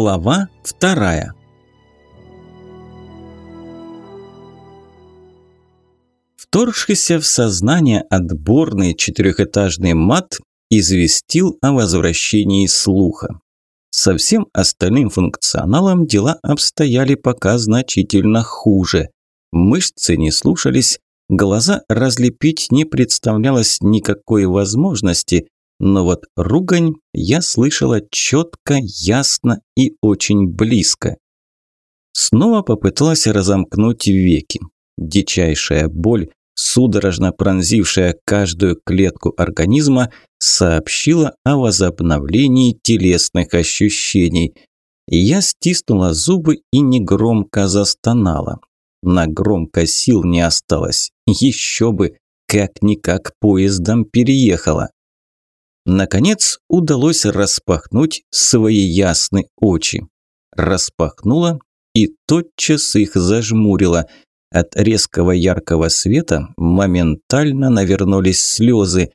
Глава вторая. Вторгшийся в сознание отборный четырехэтажный мат известил о возвращении слуха. Со всем остальным функционалом дела обстояли пока значительно хуже. Мышцы не слушались, глаза разлепить не представлялось никакой возможности, но вот ругань я слышала четко, ясно и очень близко. Снова попыталась разомкнуть веки. Дичайшая боль, судорожно пронзившая каждую клетку организма, сообщила о возобновлении телесных ощущений. Я стиснула зубы и негромко застонала. На громко сил не осталось. Еще бы, как-никак поездом переехала. Наконец удалось распахнуть свои ясные очи. Распахнула и тотчас их зажмурила. От резкого яркого света моментально навернулись слезы.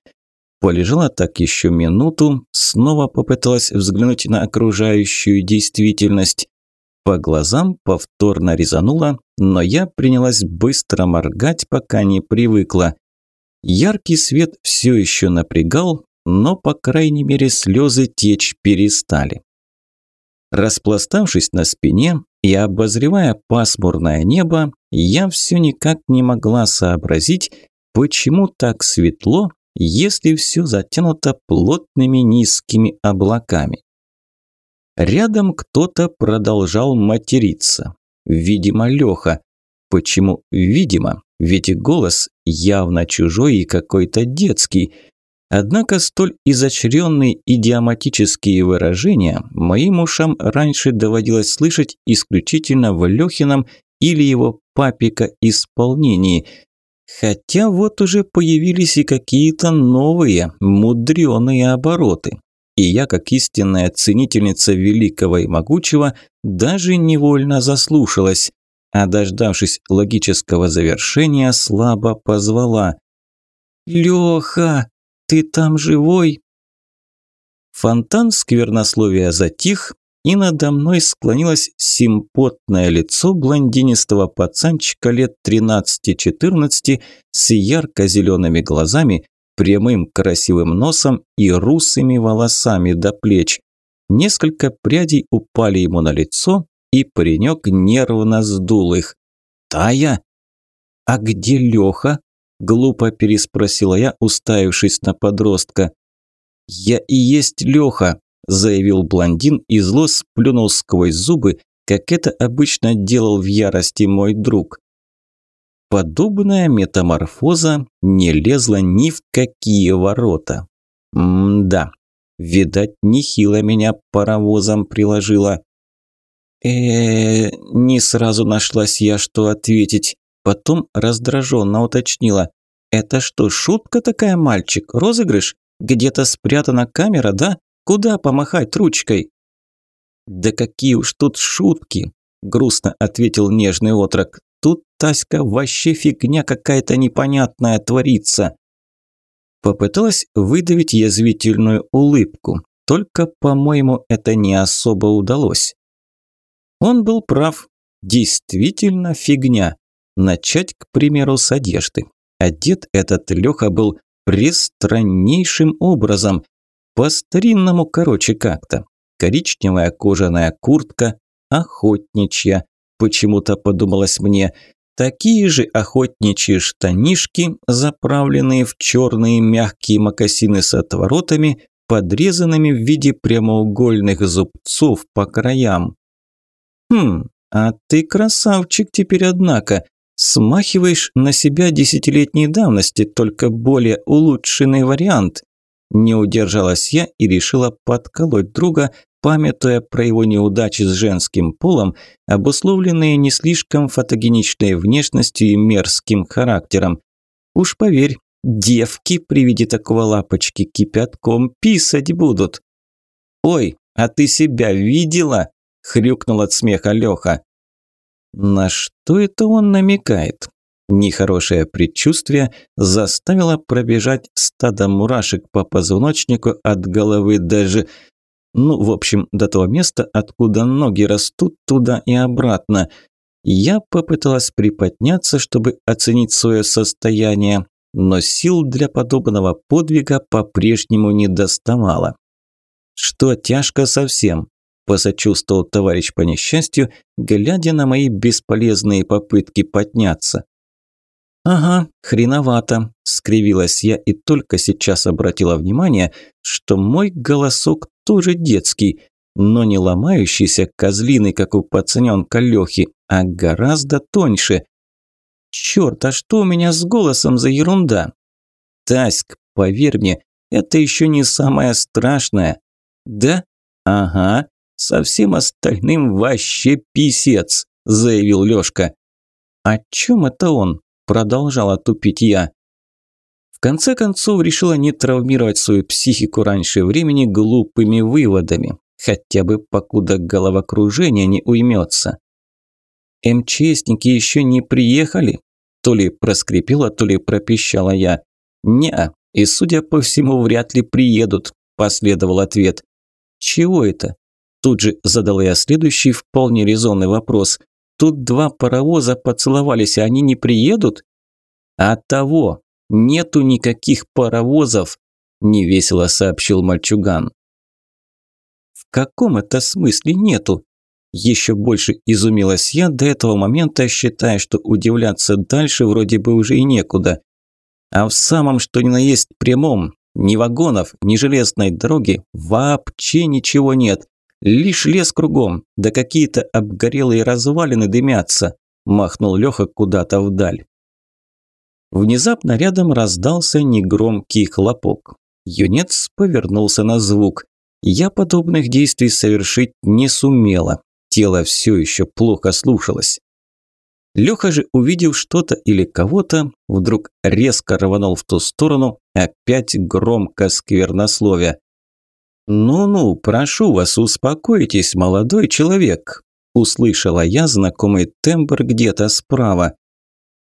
Полежала так еще минуту, снова попыталась взглянуть на окружающую действительность. По глазам повторно резанула, но я принялась быстро моргать, пока не привыкла. Яркий свет все еще напрягал, но, по крайней мере, слезы течь перестали. Распластавшись на спине и обозревая пасмурное небо, я все никак не могла сообразить, почему так светло, если все затянуто плотными низкими облаками. Рядом кто-то продолжал материться. Видимо, Леха. Почему «видимо»? Ведь голос явно чужой и какой-то детский – Однако столь изощренные идиоматические выражения моим ушам раньше доводилось слышать исключительно в Лехином или его папика исполнении. Хотя вот уже появились и какие-то новые, мудреные обороты. И я, как истинная ценительница великого и могучего, даже невольно заслушалась, а дождавшись логического завершения, слабо позвала «Леха!» Ты там живой?» Фонтан сквернословия затих, и надо мной склонилось симпотное лицо блондинистого пацанчика лет 13-14 с ярко-зелеными глазами, прямым красивым носом и русыми волосами до плеч. Несколько прядей упали ему на лицо, и паренек нервно сдул их. «Тая? А где Леха?» Глупо переспросила я, уставившись на подростка. «Я и есть Леха», – заявил блондин и зло сплюнул сквозь зубы, как это обычно делал в ярости мой друг. Подобная метаморфоза не лезла ни в какие ворота. М-да, видать, нехило меня паровозом приложила. э, -э не сразу нашлась я, что ответить. Потом раздраженно уточнила. «Это что, шутка такая, мальчик? Розыгрыш? Где-то спрятана камера, да? Куда помахать ручкой?» «Да какие уж тут шутки!» – грустно ответил нежный отрок. «Тут, Таська, вообще фигня какая-то непонятная творится!» Попыталась выдавить язвительную улыбку, только, по-моему, это не особо удалось. Он был прав. Действительно фигня. Начать, к примеру, с одежды. Одет этот Леха был престраннейшим образом. По-старинному, короче, как-то. Коричневая кожаная куртка, охотничья. Почему-то подумалось мне, такие же охотничьи штанишки, заправленные в черные мягкие мокасины с отворотами, подрезанными в виде прямоугольных зубцов по краям. «Хм, а ты красавчик теперь, однако. Смахиваешь на себя десятилетней давности, только более улучшенный вариант. Не удержалась я и решила подколоть друга, памятуя про его неудачи с женским полом, обусловленные не слишком фотогеничной внешностью и мерзким характером. Уж поверь, девки при виде такого лапочки кипятком писать будут. «Ой, а ты себя видела?» – хрюкнул от смеха Леха. На что это он намекает? Нехорошее предчувствие заставило пробежать стадо мурашек по позвоночнику от головы даже... Ну, в общем, до того места, откуда ноги растут, туда и обратно. Я попыталась приподняться, чтобы оценить свое состояние, но сил для подобного подвига по-прежнему не доставало. Что тяжко совсем, посочувствовал товарищ по несчастью, глядя на мои бесполезные попытки подняться. «Ага, хреновато», – скривилась я и только сейчас обратила внимание, что мой голосок тоже детский, но не ломающийся козлиный, как у пацаненка Лехи, а гораздо тоньше. Черт, а что у меня с голосом за ерунда? Таськ, поверь мне, это еще не самое страшное. Да? Ага, со всем остальным вообще писец, заявил Лешка. О чем это он? Продолжала тупить я. В конце концов решила не травмировать свою психику раньше времени глупыми выводами, хотя бы покуда головокружение не уймется. МЧСники еще не приехали? То ли проскрипела, то ли пропищала я. не и, судя по всему, вряд ли приедут, последовал ответ. Чего это? Тут же задала я следующий вполне резонный вопрос. Тут два паровоза поцеловались, а они не приедут? А того, нету никаких паровозов, невесело сообщил мальчуган. В каком это смысле нету? Еще больше изумилась я до этого момента, считая, что удивляться дальше вроде бы уже и некуда. А в самом что ни на есть прямом, ни вагонов, ни железной дороги вообще ничего нет. Лишь лес кругом, да какие-то обгорелые развалины дымятся, махнул Леха куда-то вдаль. Внезапно рядом раздался негромкий хлопок. Юнец повернулся на звук. Я подобных действий совершить не сумела, Тело все еще плохо слушалось. Леха же, увидев что-то или кого-то, вдруг резко рванул в ту сторону, опять громко сквернословия. «Ну-ну, прошу вас, успокойтесь, молодой человек», – услышала я знакомый тембр где-то справа.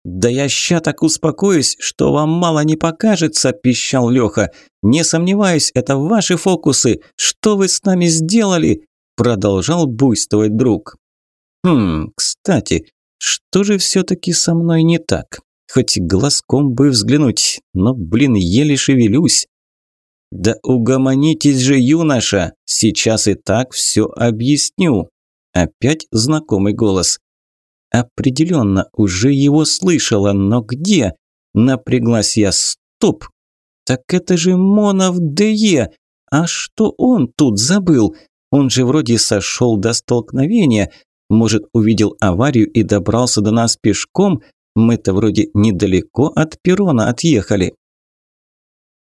«Да я ща так успокоюсь, что вам мало не покажется», – пищал Леха. «Не сомневаюсь, это ваши фокусы. Что вы с нами сделали? продолжал буйствовать друг. Хм, кстати, что же все-таки со мной не так? Хоть глазком бы взглянуть, но, блин, еле шевелюсь. Да угомонитесь же, юноша, сейчас и так все объясню. Опять знакомый голос. Определенно, уже его слышала, но где? Напряглась я. Стоп! Так это же Монов ДЕ! А что он тут забыл? Он же вроде сошел до столкновения. Может, увидел аварию и добрался до нас пешком? Мы-то вроде недалеко от перрона отъехали.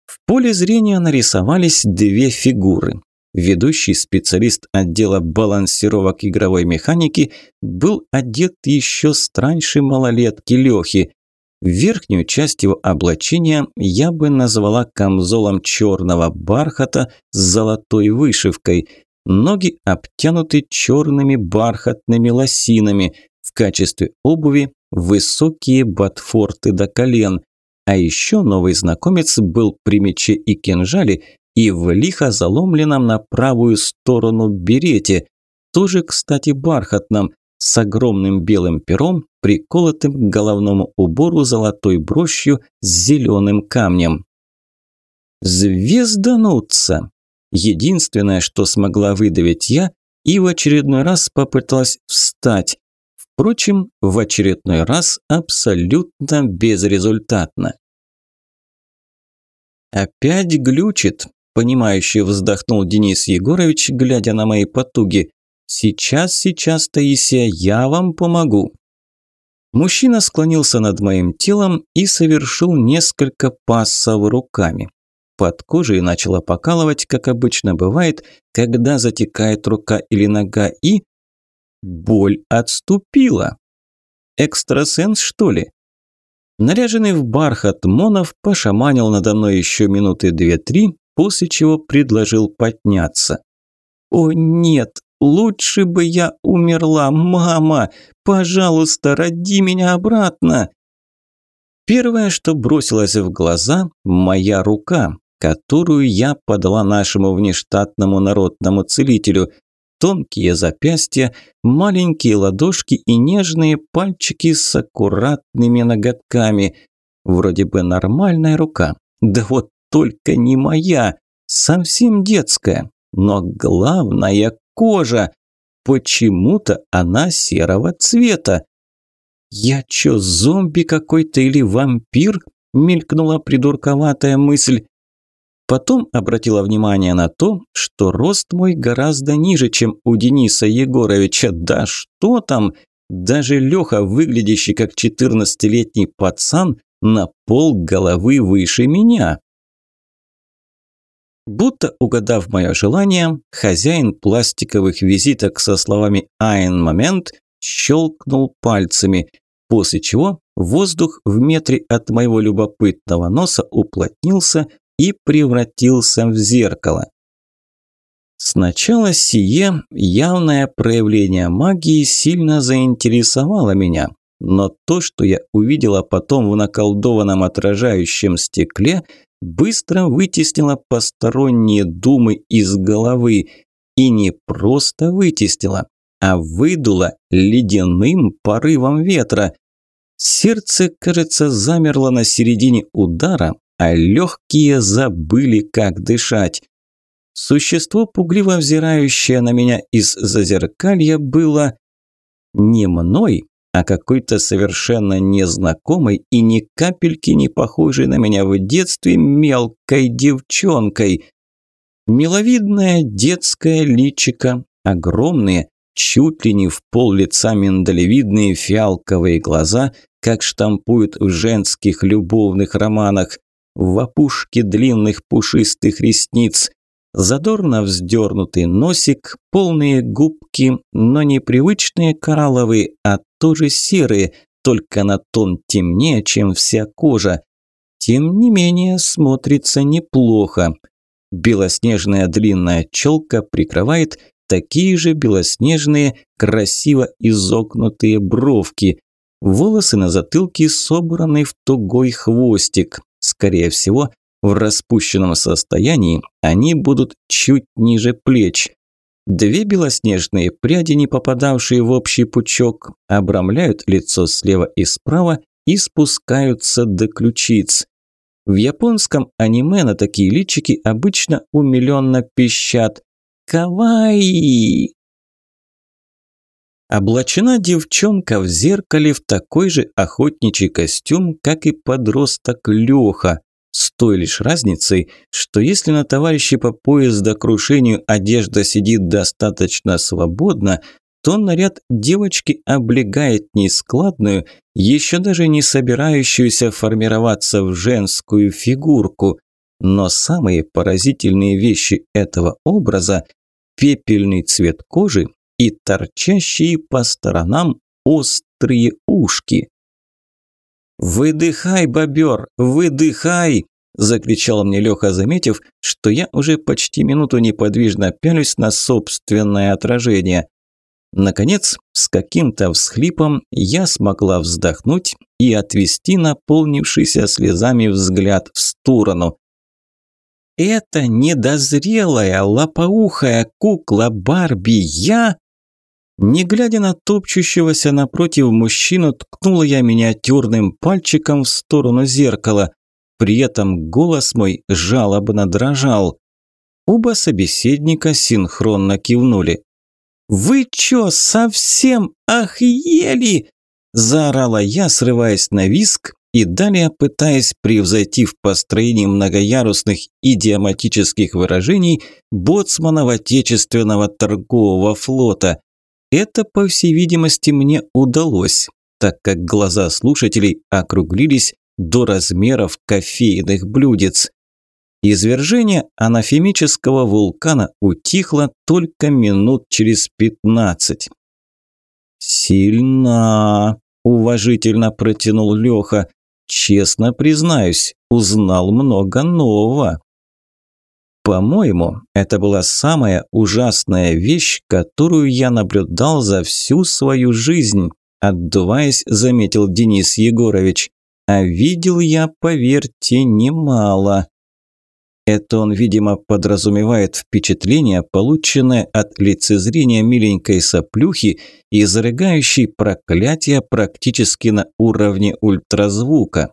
В поле зрения нарисовались две фигуры. Ведущий специалист отдела балансировок игровой механики был одет еще страньше малолетки Лехи. Верхнюю часть его облачения я бы назвала камзолом черного бархата с золотой вышивкой – Ноги обтянуты черными бархатными лосинами. В качестве обуви высокие ботфорты до колен. А еще новый знакомец был при мече и кинжале и в лихо заломленном на правую сторону берете, тоже, кстати, бархатном, с огромным белым пером, приколотым к головному убору золотой брошью с зеленым камнем. «Звездануться!» Единственное, что смогла выдавить я, и в очередной раз попыталась встать. Впрочем, в очередной раз абсолютно безрезультатно. «Опять глючит», – понимающе вздохнул Денис Егорович, глядя на мои потуги. «Сейчас, сейчас, Таисия, я вам помогу». Мужчина склонился над моим телом и совершил несколько пассов руками. Под кожей начала покалывать, как обычно бывает, когда затекает рука или нога, и... Боль отступила. Экстрасенс, что ли? Наряженный в бархат Монов пошаманил надо мной еще минуты две-три, после чего предложил подняться. «О нет, лучше бы я умерла, мама! Пожалуйста, роди меня обратно!» Первое, что бросилось в глаза – моя рука, которую я подала нашему внештатному народному целителю. Тонкие запястья, маленькие ладошки и нежные пальчики с аккуратными ноготками. Вроде бы нормальная рука. Да вот только не моя, совсем детская. Но главное – кожа. Почему-то она серого цвета. «Я чё, зомби какой-то или вампир?» – мелькнула придурковатая мысль. Потом обратила внимание на то, что рост мой гораздо ниже, чем у Дениса Егоровича. Да что там! Даже Леха, выглядящий как 14-летний пацан, на пол головы выше меня. Будто угадав мое желание, хозяин пластиковых визиток со словами «Айн момент» щелкнул пальцами, после чего воздух в метре от моего любопытного носа уплотнился и превратился в зеркало. Сначала сие явное проявление магии сильно заинтересовало меня, но то, что я увидела потом в наколдованном отражающем стекле – быстро вытеснила посторонние думы из головы. И не просто вытеснила, а выдула ледяным порывом ветра. Сердце, кажется, замерло на середине удара, а легкие забыли, как дышать. Существо, пугливо взирающее на меня из зазеркалья, было не мной, а какой-то совершенно незнакомой и ни капельки не похожей на меня в детстве мелкой девчонкой. Миловидное детское личико, огромные, чуть ли не в пол лица миндалевидные фиалковые глаза, как штампуют в женских любовных романах, в опушке длинных пушистых ресниц, задорно вздернутый носик, полные губки, но не привычные коралловые, а тоже серые, только на тон темнее, чем вся кожа. Тем не менее, смотрится неплохо. Белоснежная длинная челка прикрывает такие же белоснежные, красиво изогнутые бровки. Волосы на затылке собраны в тугой хвостик. Скорее всего, в распущенном состоянии они будут чуть ниже плеч. Две белоснежные пряди, не попадавшие в общий пучок, обрамляют лицо слева и справа и спускаются до ключиц. В японском аниме на такие личики обычно умиленно пищат «Кавайи!». Облачена девчонка в зеркале в такой же охотничий костюм, как и подросток Леха, с той лишь разницей, что если на товарища по поезда крушению одежда сидит достаточно свободно, то наряд девочки облегает нескладную, еще даже не собирающуюся формироваться в женскую фигурку. Но самые поразительные вещи этого образа – пепельный цвет кожи и торчащие по сторонам острые ушки. «Выдыхай, бобер, выдыхай!» – закричал мне Леха, заметив, что я уже почти минуту неподвижно пялюсь на собственное отражение. Наконец, с каким-то всхлипом я смогла вздохнуть и отвести наполнившийся слезами взгляд в сторону. «Это недозрелая лопоухая кукла Барби я...» Не глядя на топчущегося напротив мужчину, ткнула я миниатюрным пальчиком в сторону зеркала. При этом голос мой жалобно дрожал. Оба собеседника синхронно кивнули. «Вы чё, совсем охъели?» – заорала я, срываясь на виск и далее пытаясь превзойти в построении многоярусных идиоматических выражений боцманов отечественного торгового флота. Это, по всей видимости, мне удалось, так как глаза слушателей округлились до размеров кофейных блюдец. Извержение анафемического вулкана утихло только минут через пятнадцать. «Сильно!» – уважительно протянул Леха. «Честно признаюсь, узнал много нового». По-моему, это была самая ужасная вещь, которую я наблюдал за всю свою жизнь, отдуваясь, заметил Денис Егорович. А видел я, поверьте, немало. Это он, видимо, подразумевает впечатление, полученное от лицезрения миленькой соплюхи, изрыгающей проклятия практически на уровне ультразвука.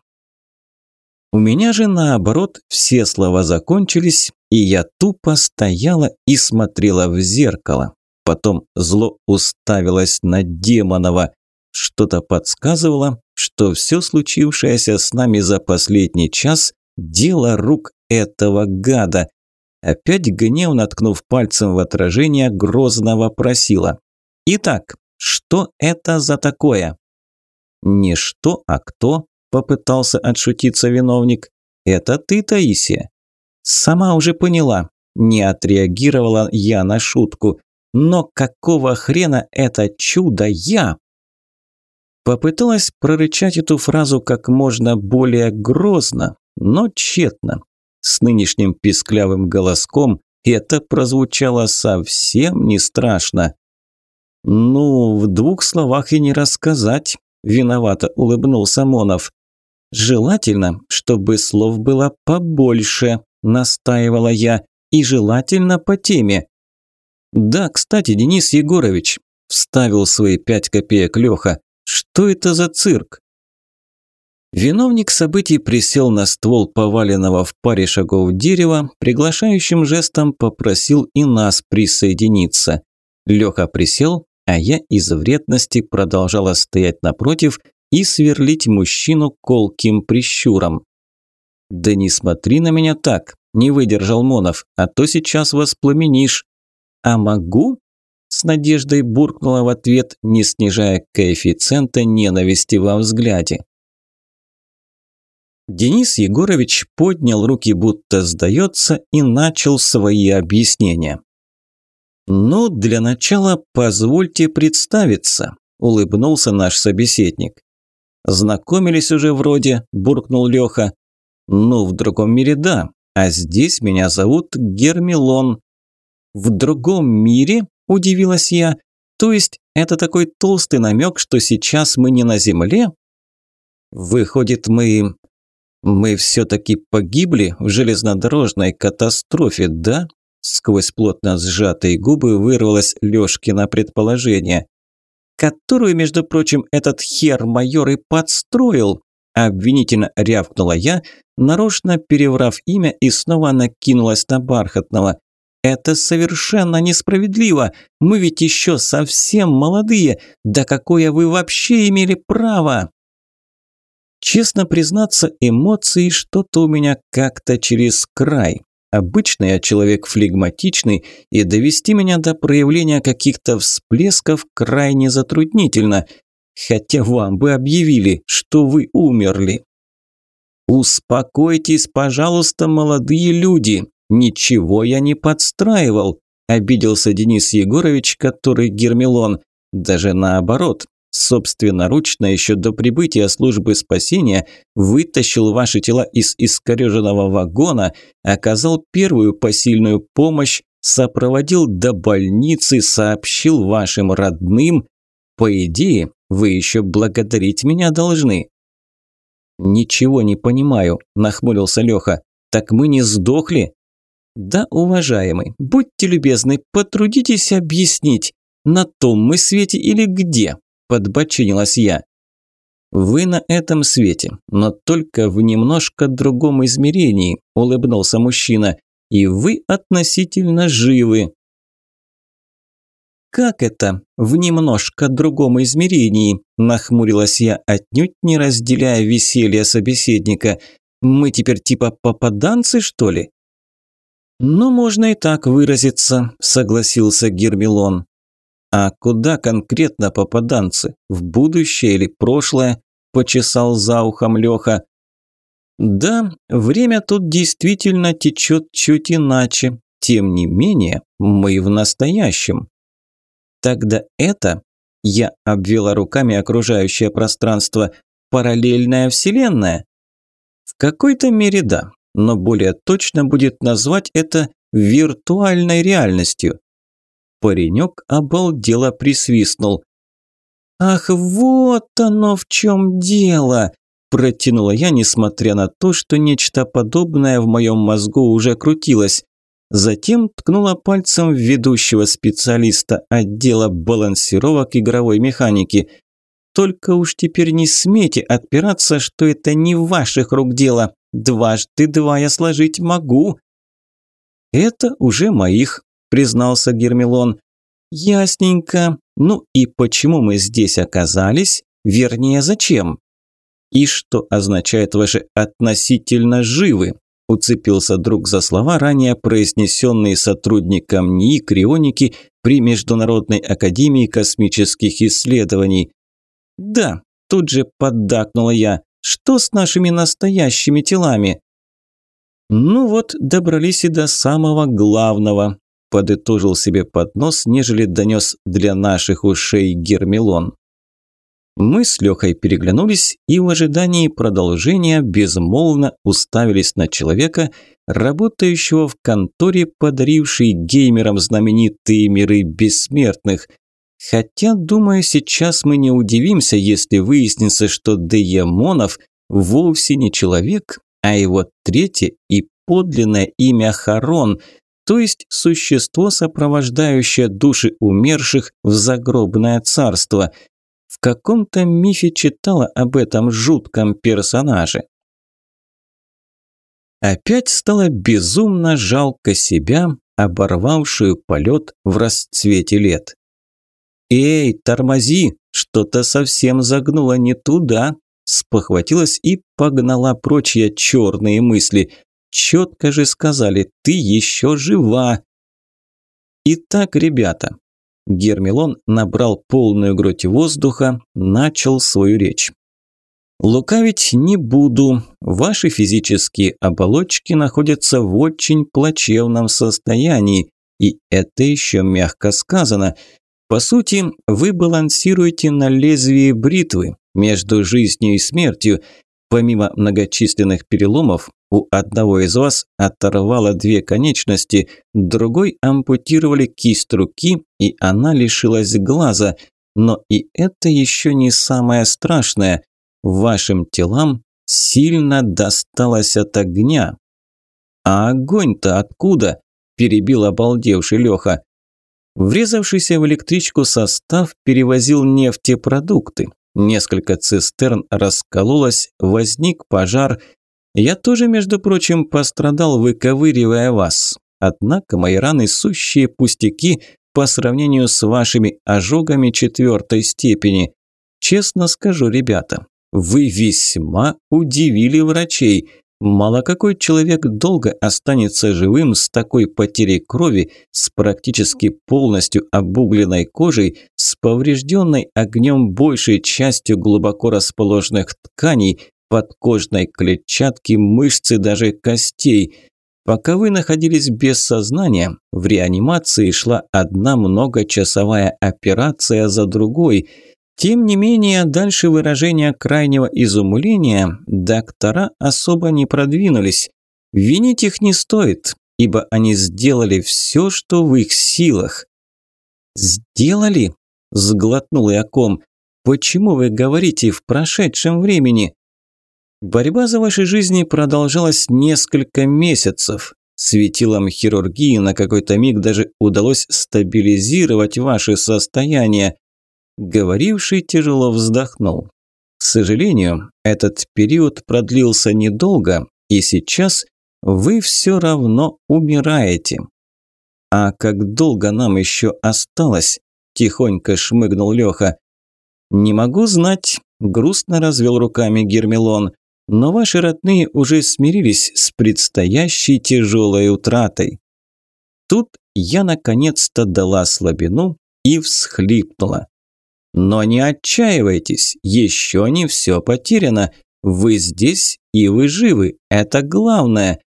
У меня же наоборот все слова закончились, и я тупо стояла и смотрела в зеркало. Потом зло уставилось на Демонова. Что-то подсказывало, что все случившееся с нами за последний час – дело рук этого гада. Опять гнев, наткнув пальцем в отражение, грозно вопросила. «Итак, что это за такое?» «Не что, а кто?» Попытался отшутиться виновник. «Это ты, Таисия?» «Сама уже поняла». Не отреагировала я на шутку. «Но какого хрена это чудо я?» Попыталась прорычать эту фразу как можно более грозно, но тщетно. С нынешним писклявым голоском это прозвучало совсем не страшно. «Ну, в двух словах и не рассказать», – виновато улыбнулся Монов. «Желательно, чтобы слов было побольше», – настаивала я, – «и желательно по теме». «Да, кстати, Денис Егорович», – вставил свои пять копеек Леха, – «что это за цирк?» Виновник событий присел на ствол поваленного в паре шагов дерева, приглашающим жестом попросил и нас присоединиться. Леха присел, а я из вредности продолжала стоять напротив и сверлить мужчину колким прищуром. «Да не смотри на меня так», – не выдержал Монов, – «а то сейчас воспламенишь». «А могу?» – с надеждой буркнула в ответ, не снижая коэффициента ненависти во взгляде. Денис Егорович поднял руки, будто сдается, и начал свои объяснения. «Ну, для начала позвольте представиться», – улыбнулся наш собеседник. «Знакомились уже вроде», – буркнул Леха. «Ну, в другом мире да, а здесь меня зовут Гермилон». «В другом мире?» – удивилась я. «То есть это такой толстый намек, что сейчас мы не на Земле?» «Выходит, мы... мы все-таки погибли в железнодорожной катастрофе, да?» Сквозь плотно сжатые губы вырвалось Лёшкино предположение которую, между прочим, этот хер-майор и подстроил. Обвинительно рявкнула я, нарочно переврав имя и снова накинулась на Бархатного. «Это совершенно несправедливо. Мы ведь еще совсем молодые. Да какое вы вообще имели право?» Честно признаться, эмоции что-то у меня как-то через край. Обычно я человек флегматичный, и довести меня до проявления каких-то всплесков крайне затруднительно. Хотя вам бы объявили, что вы умерли. «Успокойтесь, пожалуйста, молодые люди. Ничего я не подстраивал», – обиделся Денис Егорович, который Гермелон. Даже наоборот, собственноручно еще до прибытия службы спасения вытащил ваши тела из искореженного вагона, оказал первую посильную помощь, сопроводил до больницы, сообщил вашим родным. По идее, вы еще благодарить меня должны. «Ничего не понимаю», – нахмурился Леха. «Так мы не сдохли?» «Да, уважаемый, будьте любезны, потрудитесь объяснить, на том мы свете или где?» подбочинилась я. «Вы на этом свете, но только в немножко другом измерении», – улыбнулся мужчина, – «и вы относительно живы». «Как это? В немножко другом измерении?» – нахмурилась я, отнюдь не разделяя веселье собеседника. «Мы теперь типа попаданцы, что ли?» «Ну, можно и так выразиться», – согласился Гермилон. «А куда конкретно попаданцы? В будущее или прошлое?» – почесал за ухом Леха. «Да, время тут действительно течет чуть иначе. Тем не менее, мы в настоящем». «Тогда это...» – я обвела руками окружающее пространство. «Параллельная вселенная?» «В какой-то мере да, но более точно будет назвать это виртуальной реальностью. Паренек обалдело присвистнул. «Ах, вот оно в чем дело! протянула я, несмотря на то, что нечто подобное в моем мозгу уже крутилось. Затем ткнула пальцем в ведущего специалиста отдела балансировок игровой механики. «Только уж теперь не смейте отпираться, что это не ваших рук дело. Дважды два я сложить могу». «Это уже моих», – признался Гермелон. «Ясненько. Ну и почему мы здесь оказались? Вернее, зачем?» «И что означает ваше «относительно живы»?» Уцепился друг за слова, ранее произнесенные сотрудником НИИ Крионики при Международной академии космических исследований. «Да», – тут же поддакнула я, – «что с нашими настоящими телами?» «Ну вот, добрались и до самого главного», – подытожил себе под нос, нежели донес для наших ушей Гермелон. Мы с Лехой переглянулись и в ожидании продолжения безмолвно уставились на человека, работающего в конторе, подарившей геймерам знаменитые миры бессмертных. Хотя, думаю, сейчас мы не удивимся, если выяснится, что Деемонов вовсе не человек, а его третье и подлинное имя Харон, то есть существо, сопровождающее души умерших в загробное царство – в каком-то мифе читала об этом жутком персонаже. Опять стало безумно жалко себя, оборвавшую полет в расцвете лет. «Эй, тормози! Что-то совсем загнуло не туда!» Спохватилась и погнала прочь я черные мысли. Четко же сказали, ты еще жива. Итак, ребята, Гермелон набрал полную грудь воздуха, начал свою речь. «Лукавить не буду. Ваши физические оболочки находятся в очень плачевном состоянии, и это еще мягко сказано. По сути, вы балансируете на лезвии бритвы между жизнью и смертью. Помимо многочисленных переломов, у одного из вас оторвало две конечности, другой ампутировали кисть руки, и она лишилась глаза. Но и это еще не самое страшное. Вашим телам сильно досталось от огня. «А огонь-то откуда?» – перебил обалдевший Леха. Врезавшийся в электричку состав перевозил нефтепродукты. Несколько цистерн раскололось, возник пожар, я тоже, между прочим, пострадал, выковыривая вас. Однако мои раны сущие пустяки по сравнению с вашими ожогами четвертой степени. Честно скажу, ребята, вы весьма удивили врачей. Мало какой человек долго останется живым с такой потерей крови, с практически полностью обугленной кожей, с поврежденной огнем большей частью глубоко расположенных тканей, подкожной клетчатки, мышцы, даже костей. Пока вы находились без сознания, в реанимации шла одна многочасовая операция за другой. Тем не менее, дальше выражения крайнего изумления доктора особо не продвинулись. Винить их не стоит, ибо они сделали все, что в их силах. «Сделали?» – сглотнул Яком. «Почему вы говорите в прошедшем времени?» Борьба за ваши жизни продолжалась несколько месяцев. Светилом хирургии на какой-то миг даже удалось стабилизировать ваше состояние. Говоривший тяжело вздохнул. К сожалению, этот период продлился недолго, и сейчас вы все равно умираете. А как долго нам еще осталось? Тихонько шмыгнул Леха. Не могу знать, грустно развел руками Гермелон но ваши родные уже смирились с предстоящей тяжелой утратой. Тут я наконец-то дала слабину и всхлипнула. Но не отчаивайтесь, еще не все потеряно. Вы здесь и вы живы, это главное.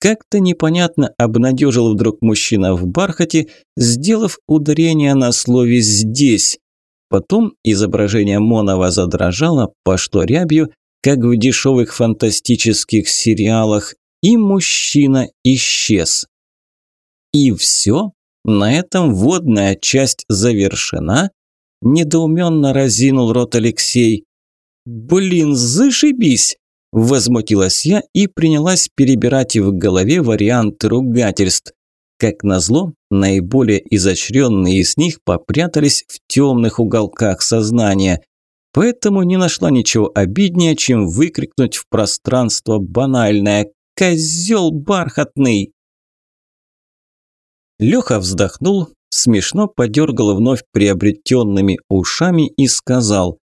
Как-то непонятно обнадежил вдруг мужчина в бархате, сделав ударение на слове «здесь». Потом изображение Монова задрожало, пошло рябью, как в дешевых фантастических сериалах, и мужчина исчез. И все? На этом водная часть завершена? Недоуменно разинул рот Алексей. Блин, зашибись! Возмутилась я и принялась перебирать в голове варианты ругательств. Как назло, наиболее изощренные из них попрятались в темных уголках сознания. Поэтому не нашла ничего обиднее, чем выкрикнуть в пространство банальное «Козел бархатный!». Леха вздохнул, смешно подергал вновь приобретенными ушами и сказал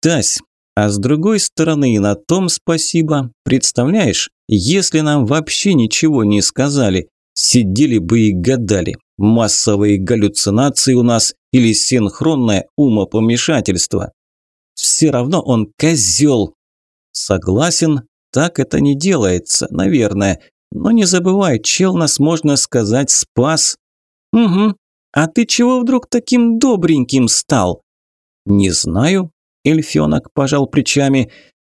«Тась, а с другой стороны и на том спасибо. Представляешь, если нам вообще ничего не сказали, сидели бы и гадали, массовые галлюцинации у нас или синхронное умопомешательство. Все равно он козел. Согласен, так это не делается, наверное. Но не забывай, чел нас, можно сказать, спас. Угу. А ты чего вдруг таким добреньким стал? Не знаю. Эльфенок пожал плечами.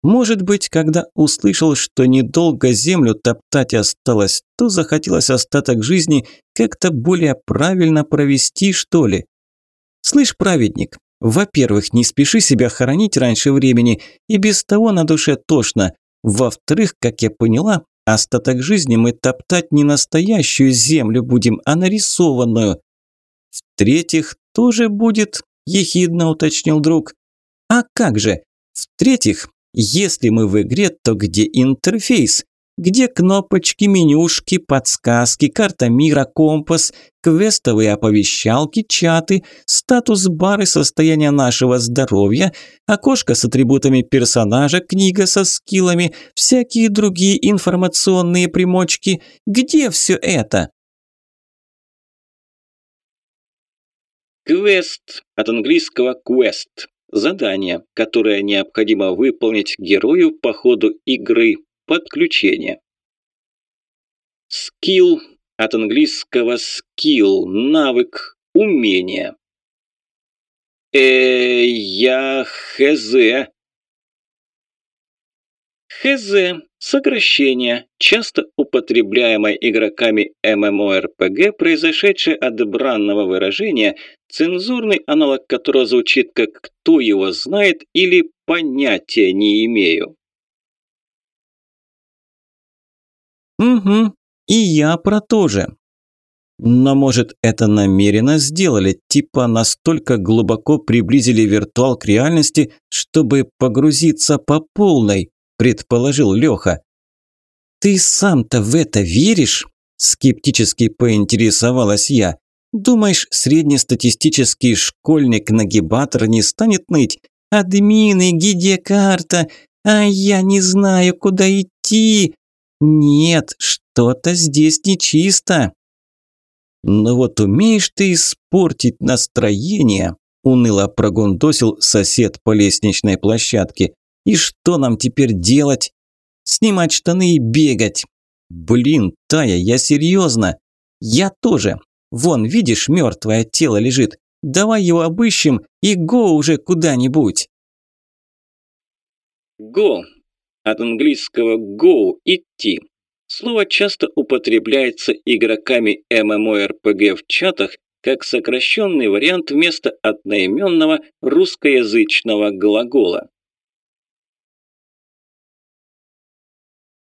Может быть, когда услышал, что недолго землю топтать осталось, то захотелось остаток жизни как-то более правильно провести, что ли. Слышь, праведник, во-первых, не спеши себя хоронить раньше времени, и без того на душе тошно. Во-вторых, как я поняла, остаток жизни мы топтать не настоящую землю будем, а нарисованную. В-третьих, тоже будет, ехидно уточнил друг. А как же? В-третьих, если мы в игре, то где интерфейс? Где кнопочки, менюшки, подсказки, карта мира, компас, квестовые оповещалки, чаты, статус-бары состояния нашего здоровья, окошко с атрибутами персонажа, книга со скиллами, всякие другие информационные примочки. Где все это? Квест от английского quest. Задание, которое необходимо выполнить герою по ходу игры. Подключение. Скилл от английского skill, навык, умение. Э, я хз. Хз – сокращение, часто употребляемое игроками MMORPG, произошедшее от бранного выражения, цензурный аналог которого звучит как «кто его знает» или «понятия не имею». Угу, и я про то же. Но может это намеренно сделали, типа настолько глубоко приблизили виртуал к реальности, чтобы погрузиться по полной, предположил Леха. Ты сам-то в это веришь? Скептически поинтересовалась я. Думаешь, среднестатистический школьник-нагибатор не станет ныть? Админы, где карта? А я не знаю, куда идти. Нет, что-то здесь нечисто. Но вот умеешь ты испортить настроение, уныло прогундосил сосед по лестничной площадке. И что нам теперь делать? Снимать штаны и бегать. Блин, Тая, я серьезно. Я тоже. Вон, видишь, мертвое тело лежит. Давай его обыщем и го уже куда-нибудь. Го от английского go – идти. Слово часто употребляется игроками MMORPG в чатах как сокращенный вариант вместо одноименного русскоязычного глагола.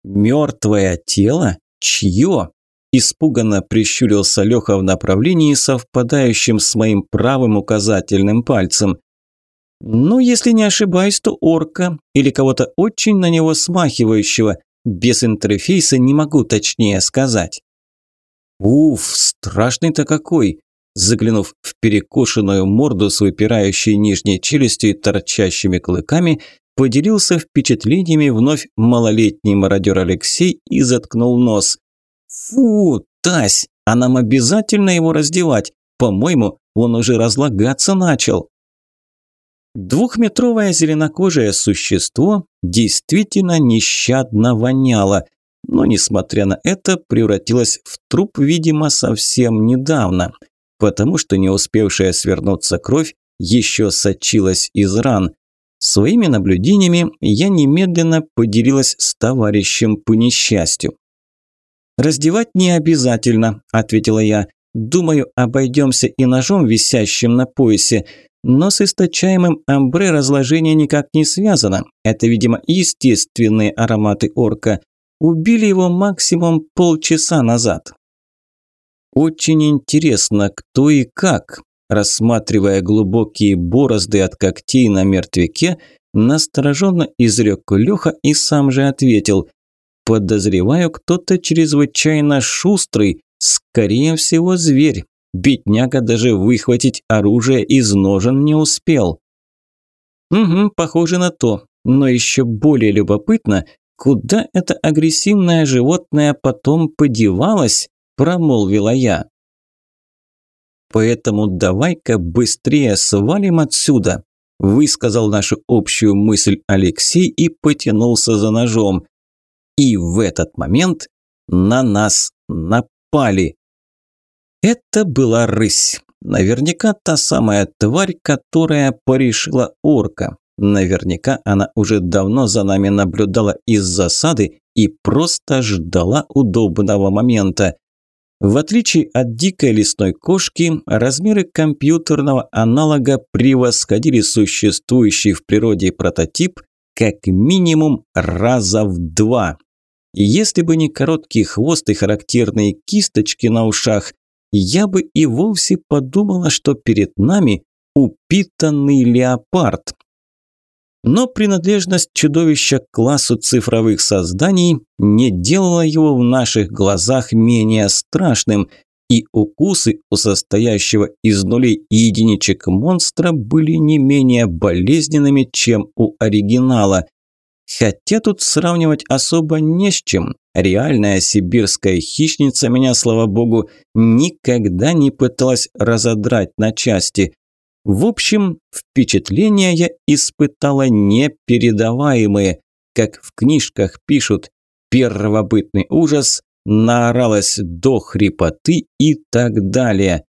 «Мертвое тело? Чье?» Испуганно прищурился Леха в направлении, совпадающем с моим правым указательным пальцем. Ну, если не ошибаюсь, то орка или кого-то очень на него смахивающего. Без интерфейса не могу точнее сказать. Уф, страшный-то какой! Заглянув в перекошенную морду с выпирающей нижней челюстью и торчащими клыками, поделился впечатлениями вновь малолетний мародер Алексей и заткнул нос. «Фу, Тась, а нам обязательно его раздевать? По-моему, он уже разлагаться начал». Двухметровое зеленокожее существо действительно нещадно воняло, но, несмотря на это, превратилось в труп, видимо, совсем недавно, потому что не успевшая свернуться кровь еще сочилась из ран. Своими наблюдениями я немедленно поделилась с товарищем по несчастью. «Раздевать не обязательно», – ответила я. Думаю, обойдемся и ножом, висящим на поясе. Но с источаемым амбре разложение никак не связано. Это, видимо, естественные ароматы орка. Убили его максимум полчаса назад. Очень интересно, кто и как. Рассматривая глубокие борозды от когтей на мертвяке, настороженно изрек Леха и сам же ответил. Подозреваю, кто-то чрезвычайно шустрый, скорее всего, зверь. Бедняга даже выхватить оружие из ножен не успел. Угу, похоже на то. Но еще более любопытно, куда это агрессивное животное потом подевалось, промолвила я. Поэтому давай-ка быстрее свалим отсюда, высказал нашу общую мысль Алексей и потянулся за ножом. И в этот момент на нас напали. Это была рысь. Наверняка та самая тварь, которая порешила орка. Наверняка она уже давно за нами наблюдала из засады и просто ждала удобного момента. В отличие от дикой лесной кошки, размеры компьютерного аналога превосходили существующий в природе прототип как минимум раза в два. Если бы не короткий хвост и характерные кисточки на ушах, я бы и вовсе подумала, что перед нами упитанный леопард. Но принадлежность чудовища к классу цифровых созданий не делала его в наших глазах менее страшным, и укусы у состоящего из нулей и единичек монстра были не менее болезненными, чем у оригинала. Хотя тут сравнивать особо не с чем. Реальная сибирская хищница меня, слава богу, никогда не пыталась разодрать на части. В общем, впечатления я испытала непередаваемые. Как в книжках пишут, первобытный ужас, наоралась до хрипоты и так далее.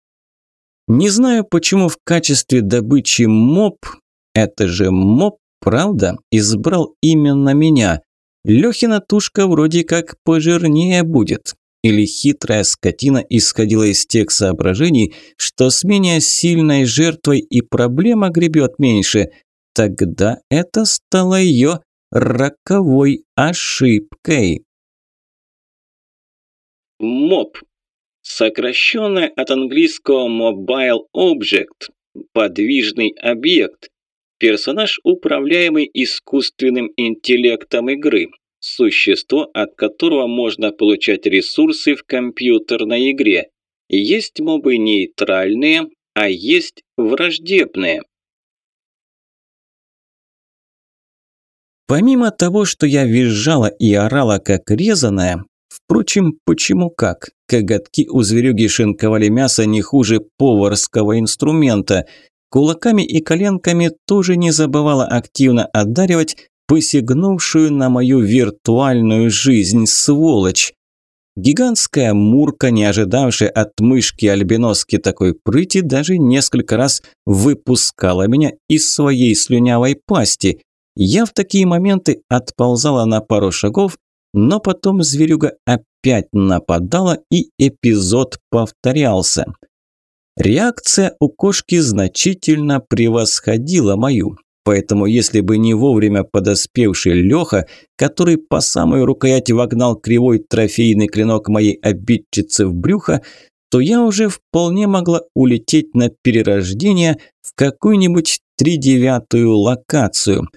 Не знаю, почему в качестве добычи моб, это же моб, правда, избрал именно меня. Лёхина тушка вроде как пожирнее будет. Или хитрая скотина исходила из тех соображений, что с менее сильной жертвой и проблема гребет меньше. Тогда это стало ее роковой ошибкой. МОБ. Сокращенное от английского Mobile Object. Подвижный объект. Персонаж, управляемый искусственным интеллектом игры. Существо, от которого можно получать ресурсы в компьютерной игре. Есть мобы нейтральные, а есть враждебные. Помимо того, что я визжала и орала как резаная, впрочем, почему как? Коготки у зверюги шинковали мясо не хуже поварского инструмента – Кулаками и коленками тоже не забывала активно одаривать посягнувшую на мою виртуальную жизнь сволочь. Гигантская мурка, не ожидавшая от мышки-альбиноски такой прыти, даже несколько раз выпускала меня из своей слюнявой пасти. Я в такие моменты отползала на пару шагов, но потом зверюга опять нападала, и эпизод повторялся. Реакция у кошки значительно превосходила мою. Поэтому если бы не вовремя подоспевший Леха, который по самой рукояти вогнал кривой трофейный клинок моей обидчицы в брюхо, то я уже вполне могла улететь на перерождение в какую-нибудь тридевятую локацию,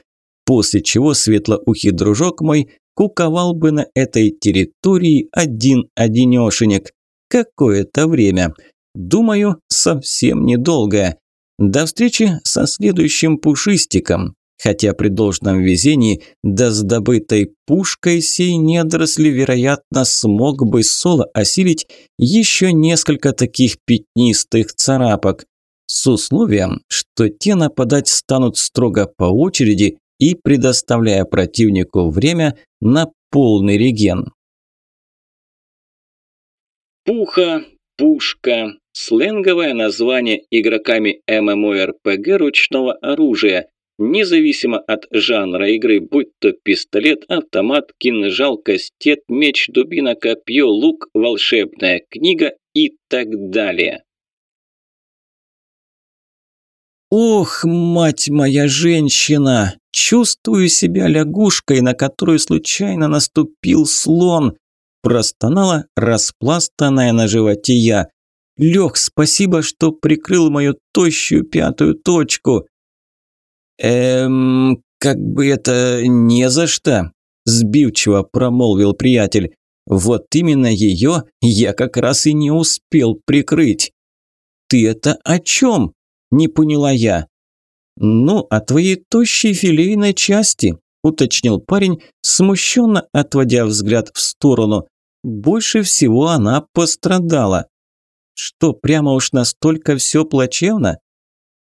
после чего светлоухий дружок мой куковал бы на этой территории один-одинешенек какое-то время – Думаю, совсем недолго. До встречи со следующим пушистиком. Хотя при должном везении, да с добытой пушкой сей недоросли, вероятно, смог бы соло осилить еще несколько таких пятнистых царапок. С условием, что те нападать станут строго по очереди и предоставляя противнику время на полный реген. Пуха, пушка, Сленговое название игроками MMORPG ручного оружия, независимо от жанра игры, будь то пистолет, автомат, кинжал, кастет, меч, дубина, копье, лук, волшебная книга и так далее. «Ох, мать моя женщина! Чувствую себя лягушкой, на которую случайно наступил слон!» Простонала распластанная на животе я. «Лех, спасибо, что прикрыл мою тощую пятую точку!» «Эм, как бы это не за что!» Сбивчиво промолвил приятель. «Вот именно ее я как раз и не успел прикрыть!» «Ты это о чем?» Не поняла я. «Ну, о твоей тощей филейной части», – уточнил парень, смущенно отводя взгляд в сторону. «Больше всего она пострадала». «Что, прямо уж настолько все плачевно?»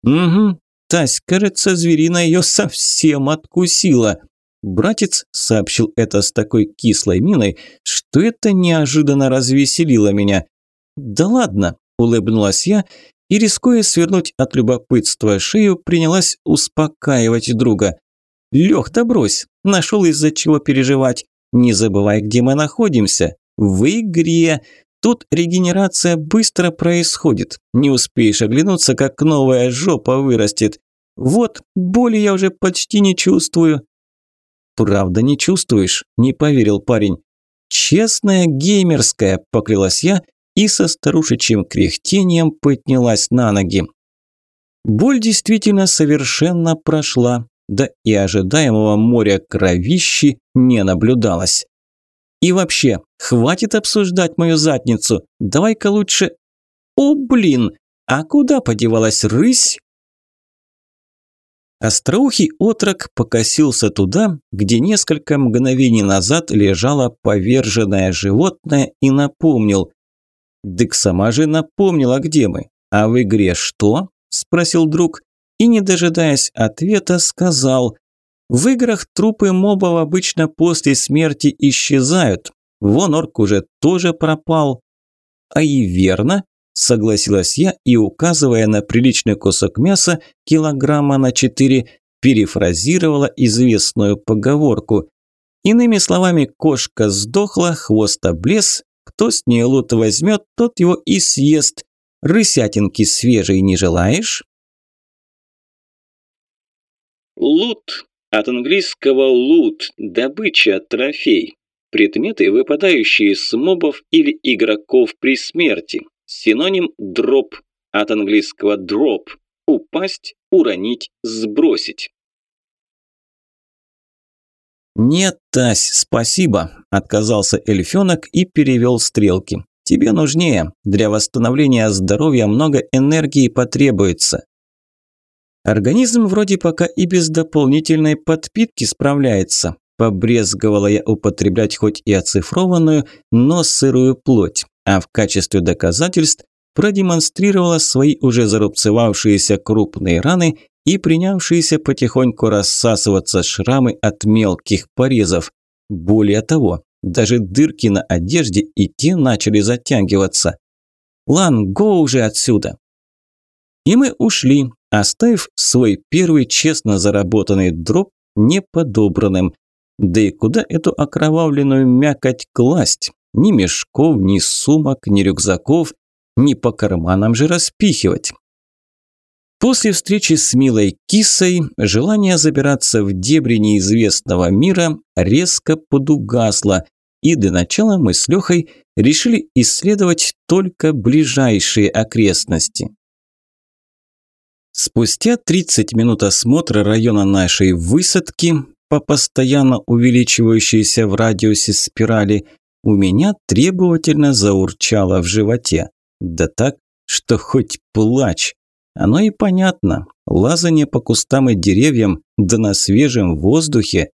«Угу, Тась, кажется, зверина ее совсем откусила». Братец сообщил это с такой кислой миной, что это неожиданно развеселило меня. «Да ладно», – улыбнулась я и, рискуя свернуть от любопытства шею, принялась успокаивать друга. «Лёх, да брось, нашел из-за чего переживать. Не забывай, где мы находимся. В игре. Тут регенерация быстро происходит. Не успеешь оглянуться, как новая жопа вырастет. Вот, боли я уже почти не чувствую». «Правда не чувствуешь?» – не поверил парень. «Честная геймерская», – поклялась я и со старушечьим кряхтением поднялась на ноги. Боль действительно совершенно прошла, да и ожидаемого моря кровищи не наблюдалось. И вообще, хватит обсуждать мою задницу, давай-ка лучше... О, блин, а куда подевалась рысь? Остроухий отрок покосился туда, где несколько мгновений назад лежало поверженное животное и напомнил. Дык сама же напомнила, где мы. А в игре что? Спросил друг. И, не дожидаясь ответа, сказал. В играх трупы мобов обычно после смерти исчезают. Вон орк уже тоже пропал. А и верно, согласилась я и, указывая на приличный кусок мяса, килограмма на четыре, перефразировала известную поговорку. Иными словами, кошка сдохла, хвост облез, кто с нее лут возьмет, тот его и съест. Рысятинки свежей не желаешь? Лут. От английского лут – добыча, трофей. Предметы, выпадающие с мобов или игроков при смерти. Синоним дроп. От английского drop – упасть, уронить, сбросить. «Нет, Тась, спасибо», – отказался эльфенок и перевел стрелки. «Тебе нужнее. Для восстановления здоровья много энергии потребуется». Организм вроде пока и без дополнительной подпитки справляется. Побрезговала я употреблять хоть и оцифрованную, но сырую плоть, а в качестве доказательств продемонстрировала свои уже зарубцевавшиеся крупные раны и принявшиеся потихоньку рассасываться шрамы от мелких порезов. Более того, даже дырки на одежде и те начали затягиваться. «Лан, го уже отсюда!» И мы ушли, оставив свой первый честно заработанный дроп неподобранным. Да и куда эту окровавленную мякоть класть? Ни мешков, ни сумок, ни рюкзаков, ни по карманам же распихивать. После встречи с милой кисой желание забираться в дебри неизвестного мира резко подугасло, и до начала мы с Лехой решили исследовать только ближайшие окрестности. Спустя 30 минут осмотра района нашей высадки по постоянно увеличивающейся в радиусе спирали у меня требовательно заурчало в животе. Да так, что хоть плачь. Оно и понятно. Лазание по кустам и деревьям, да на свежем воздухе.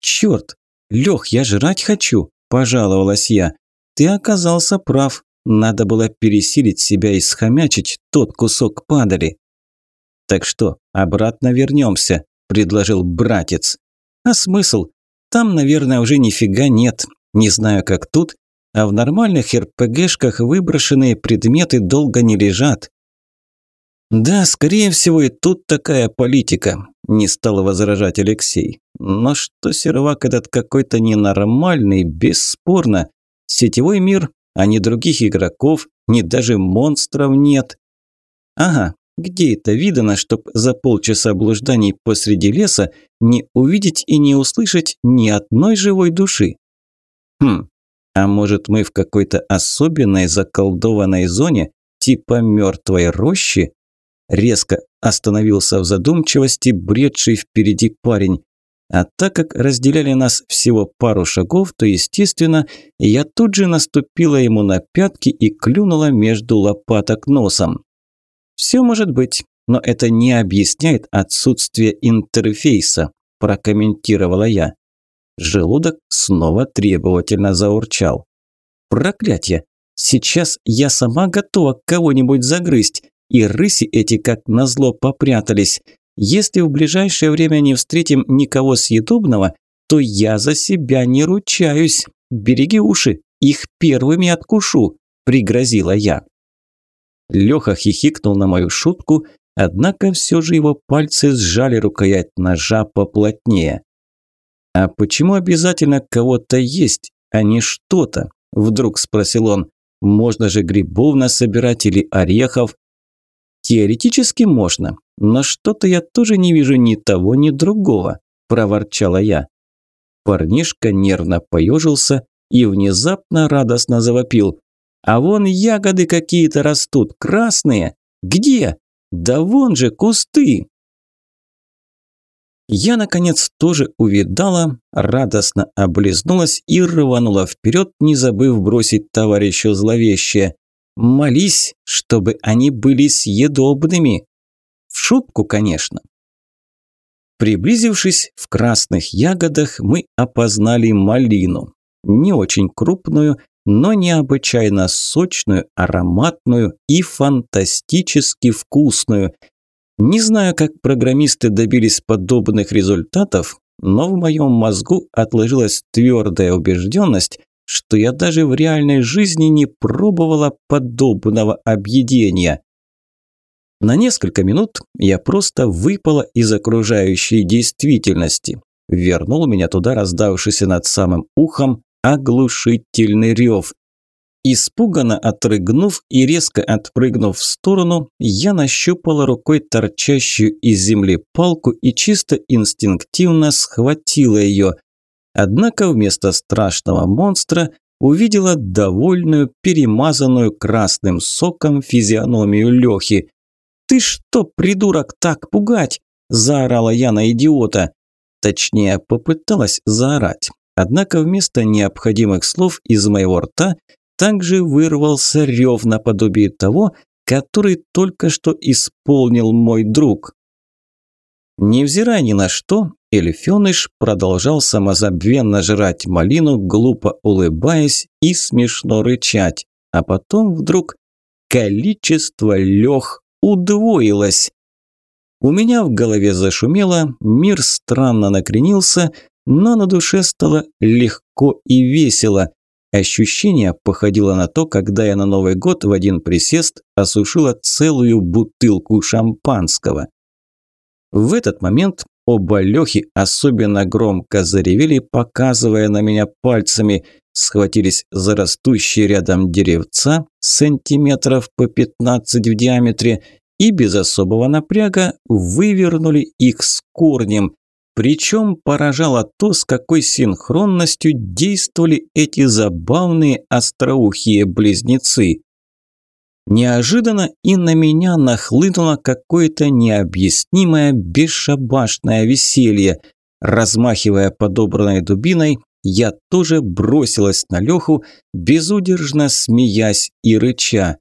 Черт, Лех, я жрать хочу, пожаловалась я. Ты оказался прав. Надо было пересилить себя и схомячить тот кусок падали. Так что, обратно вернемся, предложил братец. А смысл? Там, наверное, уже нифига нет. Не знаю, как тут, а в нормальных РПГшках выброшенные предметы долго не лежат. «Да, скорее всего, и тут такая политика», – не стал возражать Алексей. «Но что сервак этот какой-то ненормальный, бесспорно. Сетевой мир, а не других игроков, ни даже монстров нет. Ага, где это видано, чтоб за полчаса блужданий посреди леса не увидеть и не услышать ни одной живой души? Хм, а может мы в какой-то особенной заколдованной зоне, типа мертвой рощи? Резко остановился в задумчивости бредший впереди парень. А так как разделяли нас всего пару шагов, то, естественно, я тут же наступила ему на пятки и клюнула между лопаток носом. Все может быть, но это не объясняет отсутствие интерфейса, прокомментировала я. Желудок снова требовательно заурчал. Проклятье! Сейчас я сама готова кого-нибудь загрызть, и рыси эти как назло попрятались. Если в ближайшее время не встретим никого съедобного, то я за себя не ручаюсь. Береги уши, их первыми откушу», – пригрозила я. Леха хихикнул на мою шутку, однако все же его пальцы сжали рукоять ножа поплотнее. «А почему обязательно кого-то есть, а не что-то?» – вдруг спросил он. «Можно же грибов насобирать или орехов?» «Теоретически можно, но что-то я тоже не вижу ни того, ни другого», – проворчала я. Парнишка нервно поежился и внезапно радостно завопил. «А вон ягоды какие-то растут, красные! Где? Да вон же кусты!» Я, наконец, тоже увидала, радостно облизнулась и рванула вперед, не забыв бросить товарищу зловещее. Молись, чтобы они были съедобными. В шутку, конечно. Приблизившись в красных ягодах, мы опознали малину. Не очень крупную, но необычайно сочную, ароматную и фантастически вкусную. Не знаю, как программисты добились подобных результатов, но в моем мозгу отложилась твердая убежденность, что я даже в реальной жизни не пробовала подобного объедения. На несколько минут я просто выпала из окружающей действительности. Вернул меня туда раздавшийся над самым ухом оглушительный рев. Испуганно отрыгнув и резко отпрыгнув в сторону, я нащупала рукой торчащую из земли палку и чисто инстинктивно схватила ее – Однако вместо страшного монстра увидела довольную, перемазанную красным соком физиономию Лехи. «Ты что, придурок, так пугать?» – заорала я на идиота. Точнее, попыталась заорать. Однако вместо необходимых слов из моего рта также вырвался рев наподобие того, который только что исполнил мой друг. Невзирая ни на что, эльфёныш продолжал самозабвенно жрать малину, глупо улыбаясь и смешно рычать. А потом вдруг количество лёг удвоилось. У меня в голове зашумело, мир странно накренился, но на душе стало легко и весело. Ощущение походило на то, когда я на Новый год в один присест осушила целую бутылку шампанского. В этот момент оба Лехи особенно громко заревели, показывая на меня пальцами, схватились за растущие рядом деревца сантиметров по 15 в диаметре и без особого напряга вывернули их с корнем. Причем поражало то, с какой синхронностью действовали эти забавные остроухие близнецы. Неожиданно и на меня нахлынуло какое-то необъяснимое бесшабашное веселье. Размахивая подобранной дубиной, я тоже бросилась на Леху, безудержно смеясь и рыча.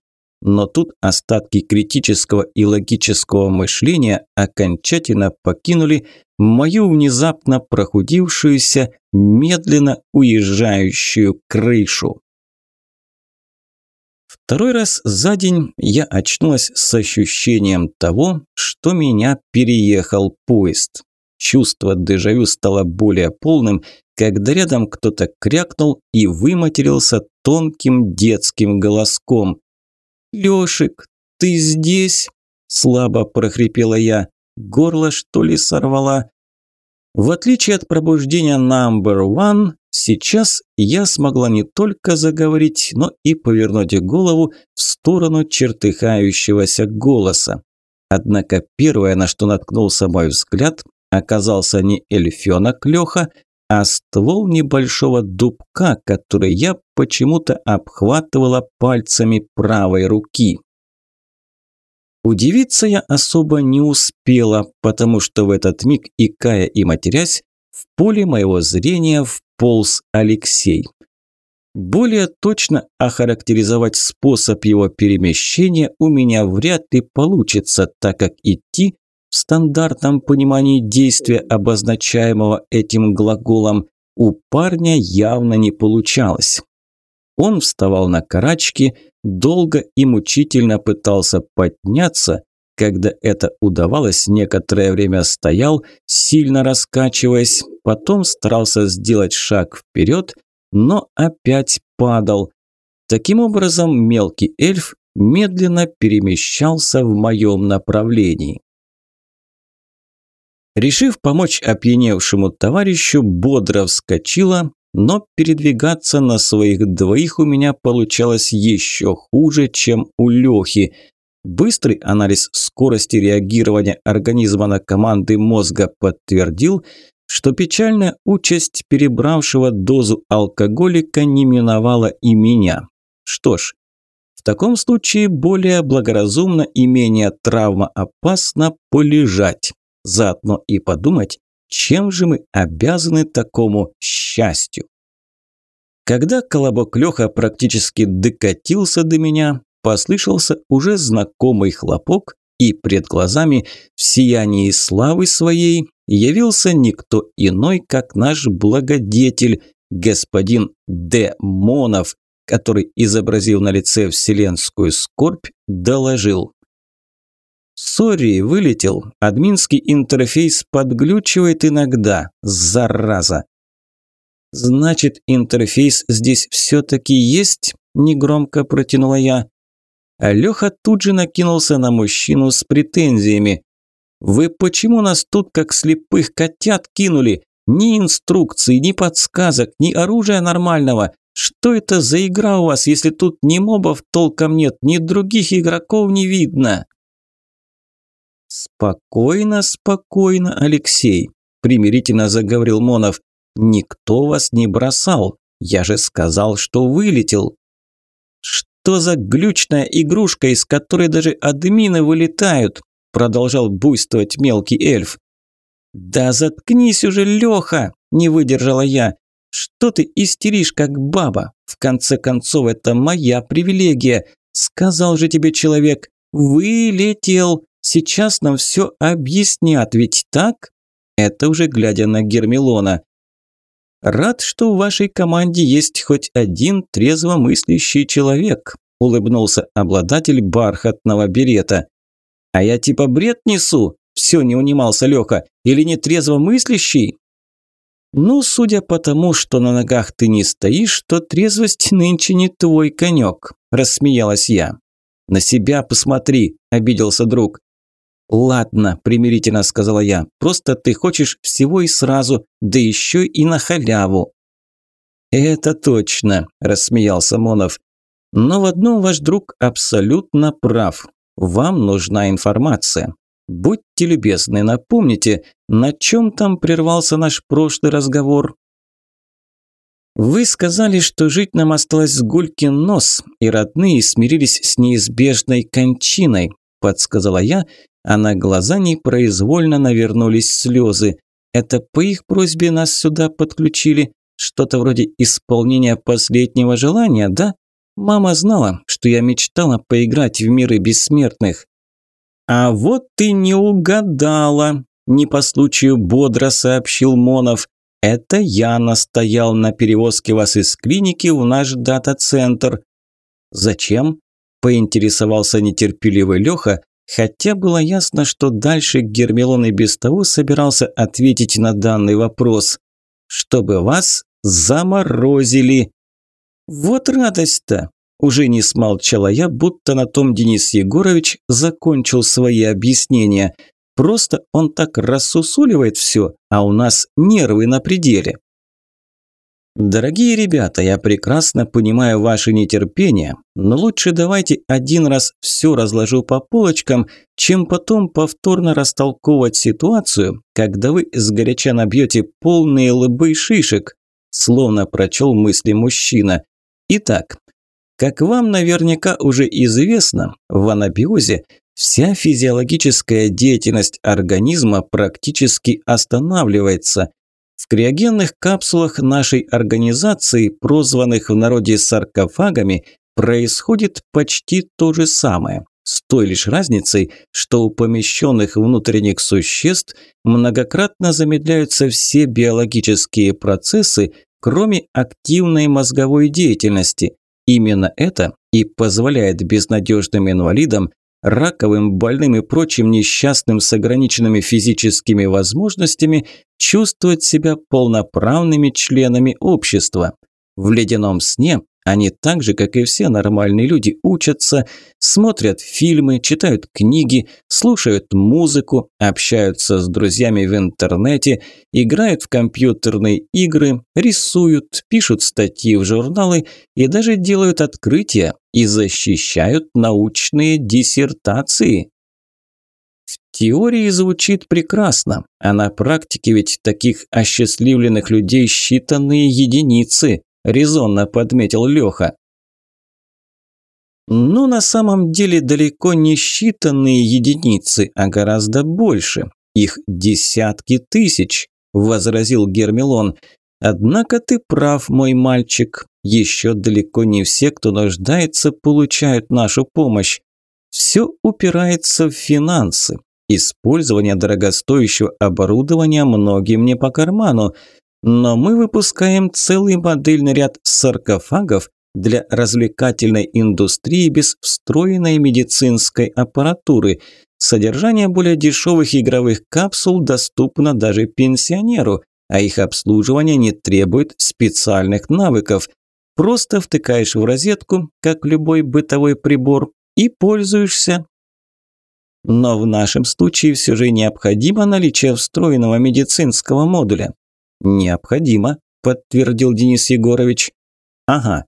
Но тут остатки критического и логического мышления окончательно покинули мою внезапно прохудившуюся, медленно уезжающую крышу. Второй раз за день я очнулась с ощущением того, что меня переехал поезд. Чувство дежавю стало более полным, когда рядом кто-то крякнул и выматерился тонким детским голоском. «Лешик, ты здесь?» – слабо прохрипела я. «Горло, что ли, сорвала?» В отличие от пробуждения number one, Сейчас я смогла не только заговорить, но и повернуть голову в сторону чертыхающегося голоса. Однако первое, на что наткнулся мой взгляд, оказался не эльфёнок Лёха, а ствол небольшого дубка, который я почему-то обхватывала пальцами правой руки. Удивиться я особо не успела, потому что в этот миг, икая и матерясь, в поле моего зрения вполз Алексей. Более точно охарактеризовать способ его перемещения у меня вряд ли получится, так как идти стандартном понимании действия, обозначаемого этим глаголом, у парня явно не получалось. Он вставал на карачки, долго и мучительно пытался подняться, когда это удавалось, некоторое время стоял, сильно раскачиваясь, потом старался сделать шаг вперед, но опять падал. Таким образом, мелкий эльф медленно перемещался в моем направлении. Решив помочь опьяневшему товарищу, бодро вскочила, но передвигаться на своих двоих у меня получалось еще хуже, чем у Лехи – Быстрый анализ скорости реагирования организма на команды мозга подтвердил, что печальная участь перебравшего дозу алкоголика не миновала и меня. Что ж, в таком случае более благоразумно и менее травмоопасно полежать, заодно и подумать, чем же мы обязаны такому счастью. Когда колобок Леха практически докатился до меня, послышался уже знакомый хлопок, и пред глазами в сиянии славы своей явился никто иной, как наш благодетель, господин Демонов, который, изобразив на лице вселенскую скорбь, доложил. «Сори, вылетел. Админский интерфейс подглючивает иногда. Зараза!» «Значит, интерфейс здесь все-таки есть?» – негромко протянула я. Леха тут же накинулся на мужчину с претензиями. «Вы почему нас тут как слепых котят кинули? Ни инструкций, ни подсказок, ни оружия нормального. Что это за игра у вас, если тут ни мобов толком нет, ни других игроков не видно?» «Спокойно, спокойно, Алексей», – примирительно заговорил Монов. «Никто вас не бросал. Я же сказал, что вылетел». Что за глючная игрушка, из которой даже админы вылетают?» Продолжал буйствовать мелкий эльф. «Да заткнись уже, Леха!» – не выдержала я. «Что ты истеришь, как баба? В конце концов, это моя привилегия. Сказал же тебе человек, вылетел. Сейчас нам все объяснят, ведь так?» Это уже глядя на Гермелона. «Рад, что в вашей команде есть хоть один трезвомыслящий человек», – улыбнулся обладатель бархатного берета. «А я типа бред несу?» – все не унимался Леха. «Или не трезвомыслящий?» «Ну, судя по тому, что на ногах ты не стоишь, то трезвость нынче не твой конек», – рассмеялась я. «На себя посмотри», – обиделся друг. «Ладно», – примирительно сказала я, – «просто ты хочешь всего и сразу, да еще и на халяву». «Это точно», – рассмеялся Монов. «Но в одном ваш друг абсолютно прав. Вам нужна информация. Будьте любезны, напомните, на чем там прервался наш прошлый разговор?» «Вы сказали, что жить нам осталось гулькин нос, и родные смирились с неизбежной кончиной», – подсказала я, а на глаза непроизвольно навернулись слезы. Это по их просьбе нас сюда подключили? Что-то вроде исполнения последнего желания, да? Мама знала, что я мечтала поиграть в миры бессмертных. А вот ты не угадала, не по случаю бодро сообщил Монов. Это я настоял на перевозке вас из клиники в наш дата-центр. Зачем? Поинтересовался нетерпеливый Леха, Хотя было ясно, что дальше Гермелон и без того собирался ответить на данный вопрос. «Чтобы вас заморозили!» «Вот радость-то!» Уже не смолчала я, будто на том Денис Егорович закончил свои объяснения. Просто он так рассусоливает все, а у нас нервы на пределе. Дорогие ребята, я прекрасно понимаю ваше нетерпение, но лучше давайте один раз все разложу по полочкам, чем потом повторно растолковывать ситуацию, когда вы сгоряча набьете полные лбы шишек, словно прочел мысли мужчина. Итак, как вам наверняка уже известно, в анабиозе вся физиологическая деятельность организма практически останавливается – в криогенных капсулах нашей организации, прозванных в народе саркофагами, происходит почти то же самое. С той лишь разницей, что у помещенных внутренних существ многократно замедляются все биологические процессы, кроме активной мозговой деятельности. Именно это и позволяет безнадежным инвалидам раковым, больным и прочим несчастным с ограниченными физическими возможностями чувствовать себя полноправными членами общества. В ледяном сне они так же, как и все нормальные люди, учатся, смотрят фильмы, читают книги, слушают музыку, общаются с друзьями в интернете, играют в компьютерные игры, рисуют, пишут статьи в журналы и даже делают открытия и защищают научные диссертации. В теории звучит прекрасно, а на практике ведь таких осчастливленных людей считанные единицы резонно подметил Леха. Ну, на самом деле далеко не считанные единицы, а гораздо больше. Их десятки тысяч, возразил Гермелон. Однако ты прав, мой мальчик. Еще далеко не все, кто нуждается, получают нашу помощь. Все упирается в финансы. Использование дорогостоящего оборудования многим не по карману но мы выпускаем целый модельный ряд саркофагов для развлекательной индустрии без встроенной медицинской аппаратуры. Содержание более дешевых игровых капсул доступно даже пенсионеру, а их обслуживание не требует специальных навыков. Просто втыкаешь в розетку, как любой бытовой прибор, и пользуешься. Но в нашем случае все же необходимо наличие встроенного медицинского модуля. «Необходимо», – подтвердил Денис Егорович. «Ага.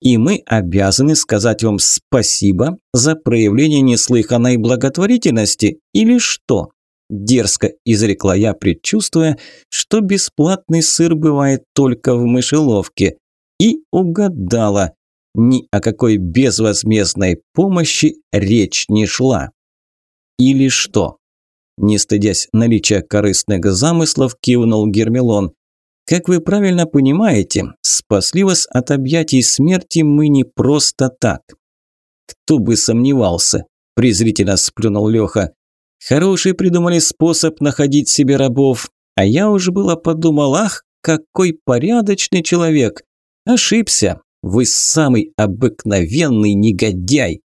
И мы обязаны сказать вам спасибо за проявление неслыханной благотворительности или что?» Дерзко изрекла я, предчувствуя, что бесплатный сыр бывает только в мышеловке. И угадала. Ни о какой безвозмездной помощи речь не шла. Или что? Не стыдясь наличия корыстных замыслов, кивнул Гермелон. Как вы правильно понимаете, спасли вас от объятий смерти мы не просто так. Кто бы сомневался, презрительно сплюнул Леха. Хороший придумали способ находить себе рабов, а я уж было подумал, ах, какой порядочный человек. Ошибся, вы самый обыкновенный негодяй.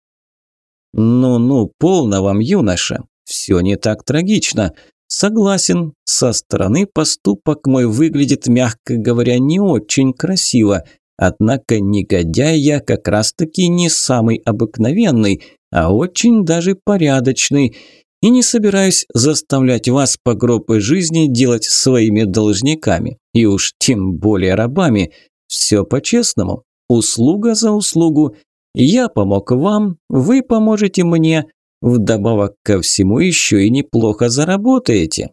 Ну-ну, полно вам, юноша, все не так трагично. Согласен, со стороны поступок мой выглядит, мягко говоря, не очень красиво. Однако негодяй я как раз-таки не самый обыкновенный, а очень даже порядочный. И не собираюсь заставлять вас по гробы жизни делать своими должниками. И уж тем более рабами. Все по-честному. Услуга за услугу. Я помог вам, вы поможете мне, Вдобавок ко всему еще и неплохо заработаете.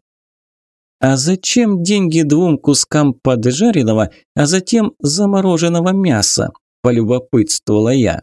А зачем деньги двум кускам поджаренного, а затем замороженного мяса? Полюбопытствовала я.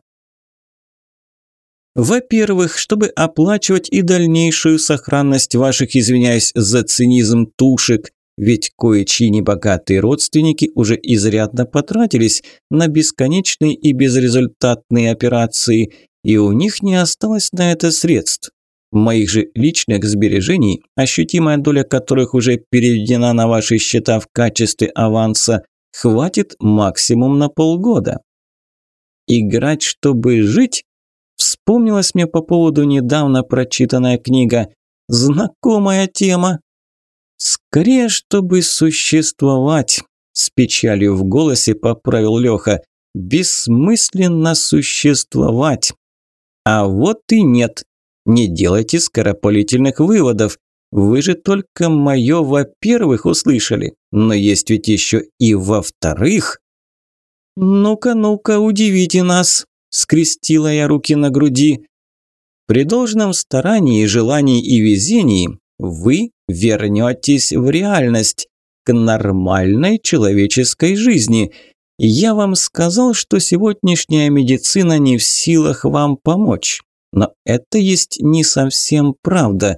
Во-первых, чтобы оплачивать и дальнейшую сохранность ваших, извиняюсь за цинизм, тушек, ведь кое-чьи небогатые родственники уже изрядно потратились на бесконечные и безрезультатные операции, и у них не осталось на это средств. Моих же личных сбережений, ощутимая доля которых уже переведена на ваши счета в качестве аванса, хватит максимум на полгода. Играть, чтобы жить? Вспомнилась мне по поводу недавно прочитанная книга. Знакомая тема. Скорее, чтобы существовать, с печалью в голосе поправил Леха. Бессмысленно существовать. А вот и нет. Не делайте скоропалительных выводов. Вы же только мое во-первых услышали, но есть ведь еще и во-вторых. «Ну-ка, ну-ка, удивите нас!» – скрестила я руки на груди. «При должном старании, желании и везении вы вернетесь в реальность, к нормальной человеческой жизни. Я вам сказал, что сегодняшняя медицина не в силах вам помочь. Но это есть не совсем правда.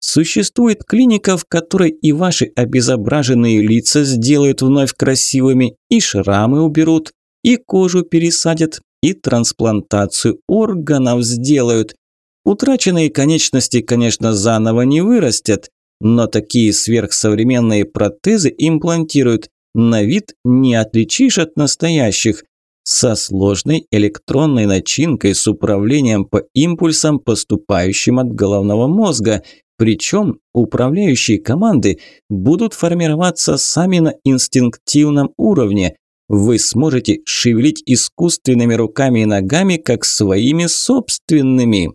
Существует клиника, в которой и ваши обезображенные лица сделают вновь красивыми, и шрамы уберут, и кожу пересадят, и трансплантацию органов сделают. Утраченные конечности, конечно, заново не вырастят, но такие сверхсовременные протезы имплантируют, на вид не отличишь от настоящих, со сложной электронной начинкой с управлением по импульсам, поступающим от головного мозга. Причем управляющие команды будут формироваться сами на инстинктивном уровне. Вы сможете шевелить искусственными руками и ногами, как своими собственными.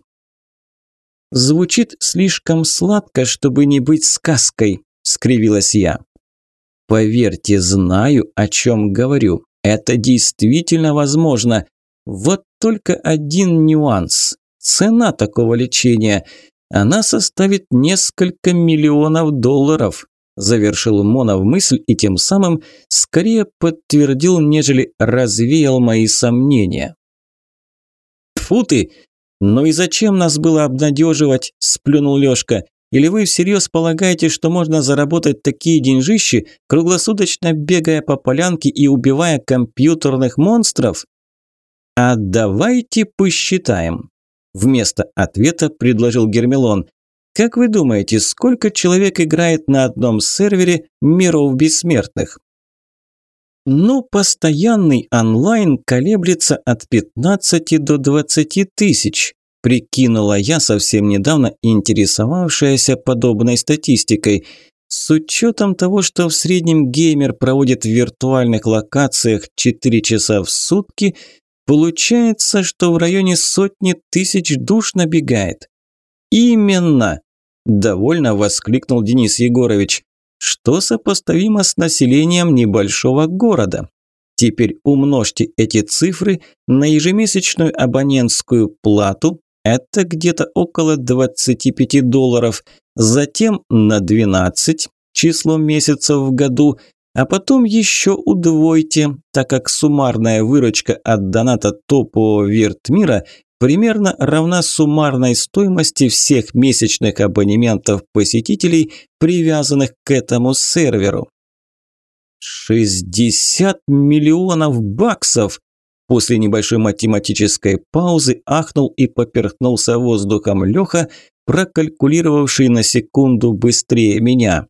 Звучит слишком сладко, чтобы не быть сказкой, скривилась я. Поверьте, знаю, о чем говорю. Это действительно возможно. Вот только один нюанс. Цена такого лечения. Она составит несколько миллионов долларов. Завершил Монов мысль и тем самым скорее подтвердил, нежели развеял мои сомнения. Фу ты! Ну и зачем нас было обнадеживать? Сплюнул Лёшка. Или вы всерьез полагаете, что можно заработать такие деньжищи, круглосуточно бегая по полянке и убивая компьютерных монстров? А давайте посчитаем. Вместо ответа предложил Гермелон. Как вы думаете, сколько человек играет на одном сервере миров бессмертных? Ну, постоянный онлайн колеблется от 15 до 20 тысяч прикинула я, совсем недавно интересовавшаяся подобной статистикой. С учетом того, что в среднем геймер проводит в виртуальных локациях 4 часа в сутки, получается, что в районе сотни тысяч душ набегает. Именно! Довольно воскликнул Денис Егорович. Что сопоставимо с населением небольшого города. Теперь умножьте эти цифры на ежемесячную абонентскую плату, это где-то около 25 долларов, затем на 12 число месяцев в году, а потом еще удвойте, так как суммарная выручка от доната топового вертмира примерно равна суммарной стоимости всех месячных абонементов посетителей, привязанных к этому серверу. 60 миллионов баксов! После небольшой математической паузы ахнул и поперхнулся воздухом Леха, прокалькулировавший на секунду быстрее меня.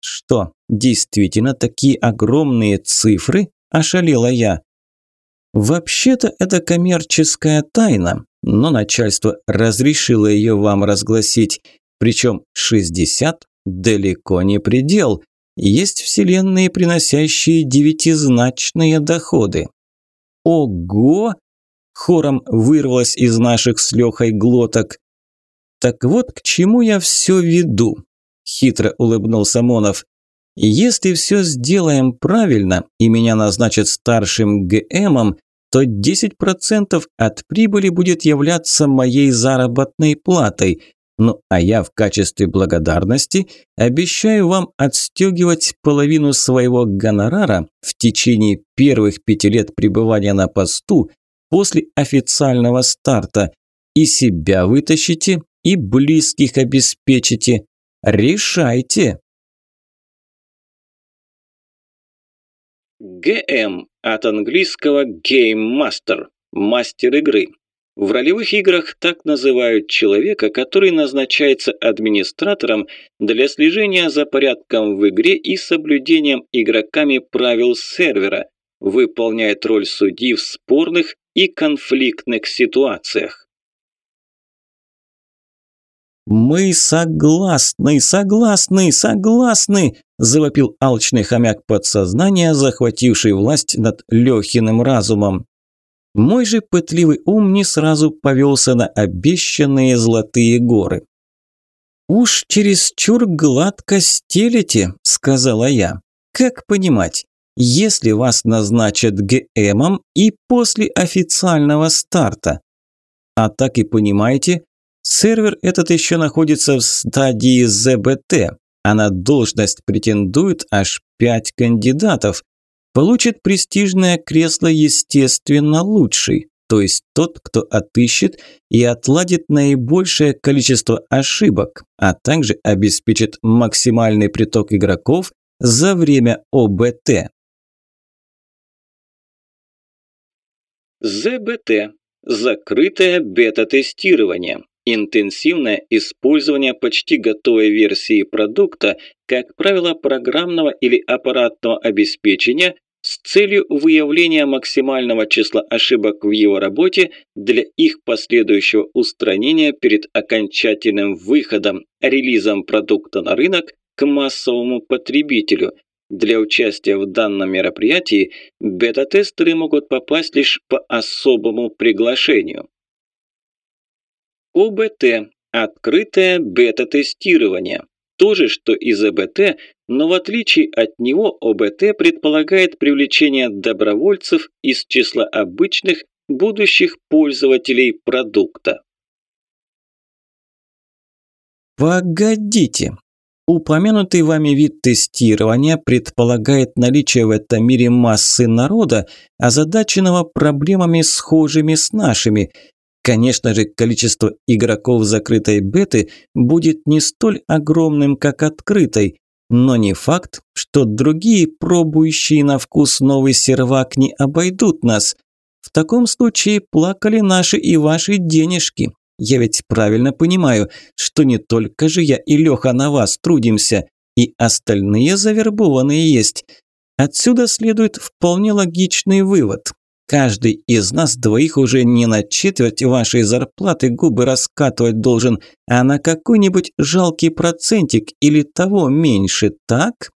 «Что, действительно такие огромные цифры?» – ошалела я. «Вообще-то это коммерческая тайна, но начальство разрешило ее вам разгласить. Причем 60 – далеко не предел. Есть вселенные, приносящие девятизначные доходы. «Ого!» – хором вырвалось из наших с Лехой глоток. «Так вот к чему я все веду», – хитро улыбнулся Монов. «Если все сделаем правильно и меня назначат старшим ГМом, то 10% от прибыли будет являться моей заработной платой, ну а я в качестве благодарности обещаю вам отстегивать половину своего гонорара в течение первых пяти лет пребывания на посту после официального старта. И себя вытащите, и близких обеспечите. Решайте. ГМ от английского Game Master – мастер игры. В ролевых играх так называют человека, который назначается администратором для слежения за порядком в игре и соблюдением игроками правил сервера, выполняет роль судьи в спорных и конфликтных ситуациях. «Мы согласны, согласны, согласны!» – завопил алчный хомяк подсознания, захвативший власть над Лехиным разумом. Мой же пытливый ум не сразу повелся на обещанные золотые горы. «Уж чересчур гладко стелите», – сказала я. «Как понимать? если вас назначат ГМом и после официального старта. А так и понимаете, сервер этот еще находится в стадии ЗБТ, а на должность претендуют аж пять кандидатов. Получит престижное кресло, естественно, лучший, то есть тот, кто отыщет и отладит наибольшее количество ошибок, а также обеспечит максимальный приток игроков за время ОБТ. ЗБТ – закрытое бета-тестирование. Интенсивное использование почти готовой версии продукта, как правило, программного или аппаратного обеспечения с целью выявления максимального числа ошибок в его работе для их последующего устранения перед окончательным выходом, релизом продукта на рынок к массовому потребителю. Для участия в данном мероприятии бета-тестеры могут попасть лишь по особому приглашению. ОБТ – открытое бета-тестирование. То же, что и ЗБТ, но в отличие от него ОБТ предполагает привлечение добровольцев из числа обычных будущих пользователей продукта. Погодите. Упомянутый вами вид тестирования предполагает наличие в этом мире массы народа, озадаченного проблемами схожими с нашими – Конечно же, количество игроков закрытой беты будет не столь огромным, как открытой, но не факт, что другие, пробующие на вкус новый сервак, не обойдут нас. В таком случае плакали наши и ваши денежки. Я ведь правильно понимаю, что не только же я и Леха на вас трудимся, и остальные завербованные есть. Отсюда следует вполне логичный вывод. Каждый из нас двоих уже не на четверть вашей зарплаты губы раскатывать должен, а на какой-нибудь жалкий процентик или того меньше, так?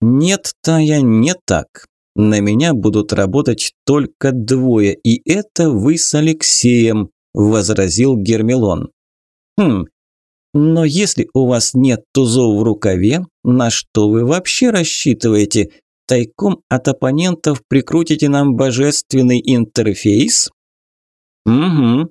Нет, Тая, не так. На меня будут работать только двое, и это вы с Алексеем, возразил Гермелон. Хм, но если у вас нет тузов в рукаве, на что вы вообще рассчитываете? Тайком от оппонентов прикрутите нам божественный интерфейс? Угу.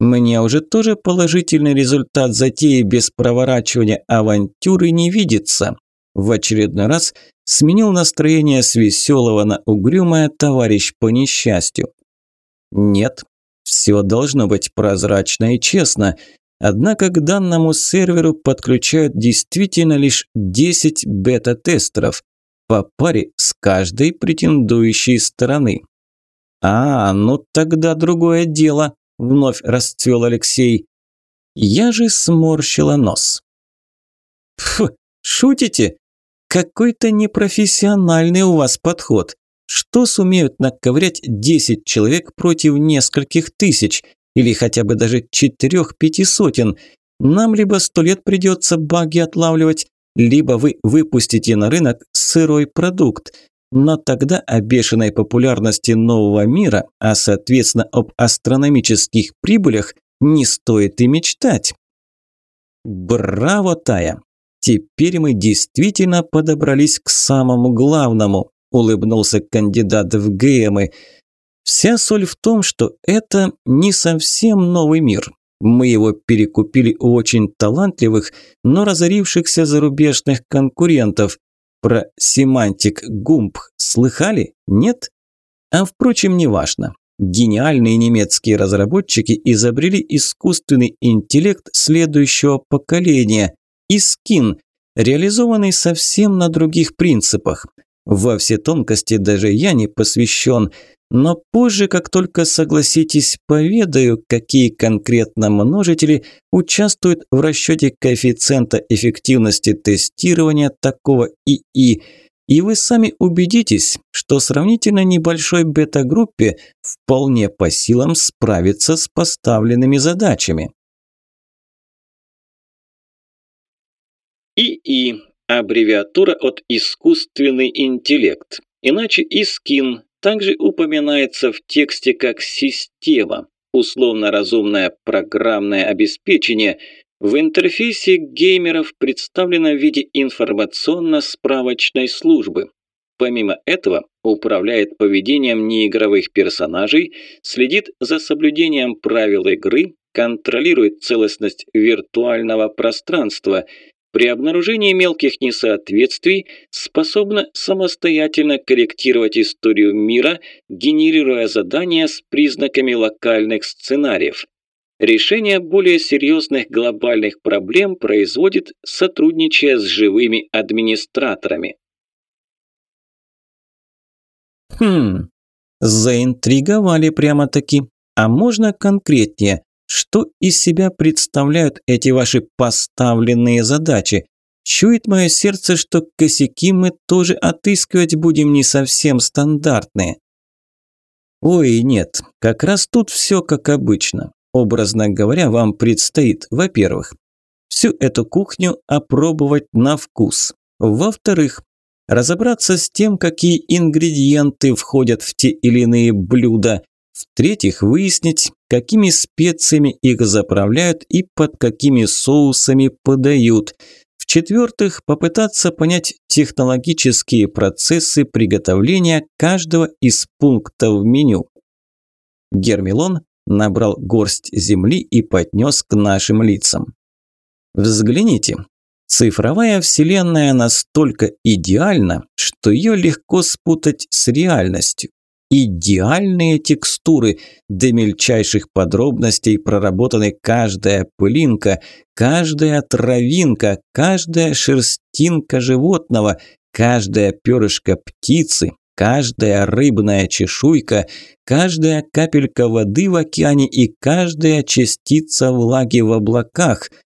Мне уже тоже положительный результат затеи без проворачивания авантюры не видится. В очередной раз сменил настроение с веселого на угрюмое товарищ по несчастью. Нет, все должно быть прозрачно и честно. Однако к данному серверу подключают действительно лишь 10 бета-тестеров по паре с каждой претендующей стороны. «А, ну тогда другое дело», – вновь расцвел Алексей. Я же сморщила нос. «Фу, шутите? Какой-то непрофессиональный у вас подход. Что сумеют наковырять 10 человек против нескольких тысяч? Или хотя бы даже четырех-пяти сотен? Нам либо сто лет придется баги отлавливать, либо вы выпустите на рынок сырой продукт. Но тогда о бешеной популярности нового мира, а соответственно об астрономических прибылях, не стоит и мечтать. Браво, Тая! Теперь мы действительно подобрались к самому главному, улыбнулся кандидат в ГМы. Вся соль в том, что это не совсем новый мир. Мы его перекупили у очень талантливых, но разорившихся зарубежных конкурентов. Про семантик Гумп слыхали? Нет? А впрочем, неважно. Гениальные немецкие разработчики изобрели искусственный интеллект следующего поколения – Искин, реализованный совсем на других принципах. Во все тонкости даже я не посвящен – но позже, как только согласитесь, поведаю, какие конкретно множители участвуют в расчете коэффициента эффективности тестирования такого ИИ, и вы сами убедитесь, что сравнительно небольшой бета-группе вполне по силам справиться с поставленными задачами. ИИ – аббревиатура от искусственный интеллект, иначе ИСКИН также упоминается в тексте как «система», условно-разумное программное обеспечение, в интерфейсе геймеров представлено в виде информационно-справочной службы. Помимо этого, управляет поведением неигровых персонажей, следит за соблюдением правил игры, контролирует целостность виртуального пространства. При обнаружении мелких несоответствий способна самостоятельно корректировать историю мира, генерируя задания с признаками локальных сценариев. Решение более серьезных глобальных проблем производит, сотрудничая с живыми администраторами. Хм, заинтриговали прямо-таки. А можно конкретнее? Что из себя представляют эти ваши поставленные задачи? Чует мое сердце, что косяки мы тоже отыскивать будем не совсем стандартные. Ой, нет, как раз тут все как обычно. Образно говоря, вам предстоит, во-первых, всю эту кухню опробовать на вкус. Во-вторых, разобраться с тем, какие ингредиенты входят в те или иные блюда. В-третьих, выяснить, какими специями их заправляют и под какими соусами подают. В-четвертых, попытаться понять технологические процессы приготовления каждого из пунктов меню. Гермелон набрал горсть земли и поднес к нашим лицам. Взгляните, Цифровая вселенная настолько идеальна, что ее легко спутать с реальностью. Идеальные текстуры, до мельчайших подробностей проработаны каждая пылинка, каждая травинка, каждая шерстинка животного, каждая перышко птицы, каждая рыбная чешуйка, каждая капелька воды в океане и каждая частица влаги в облаках –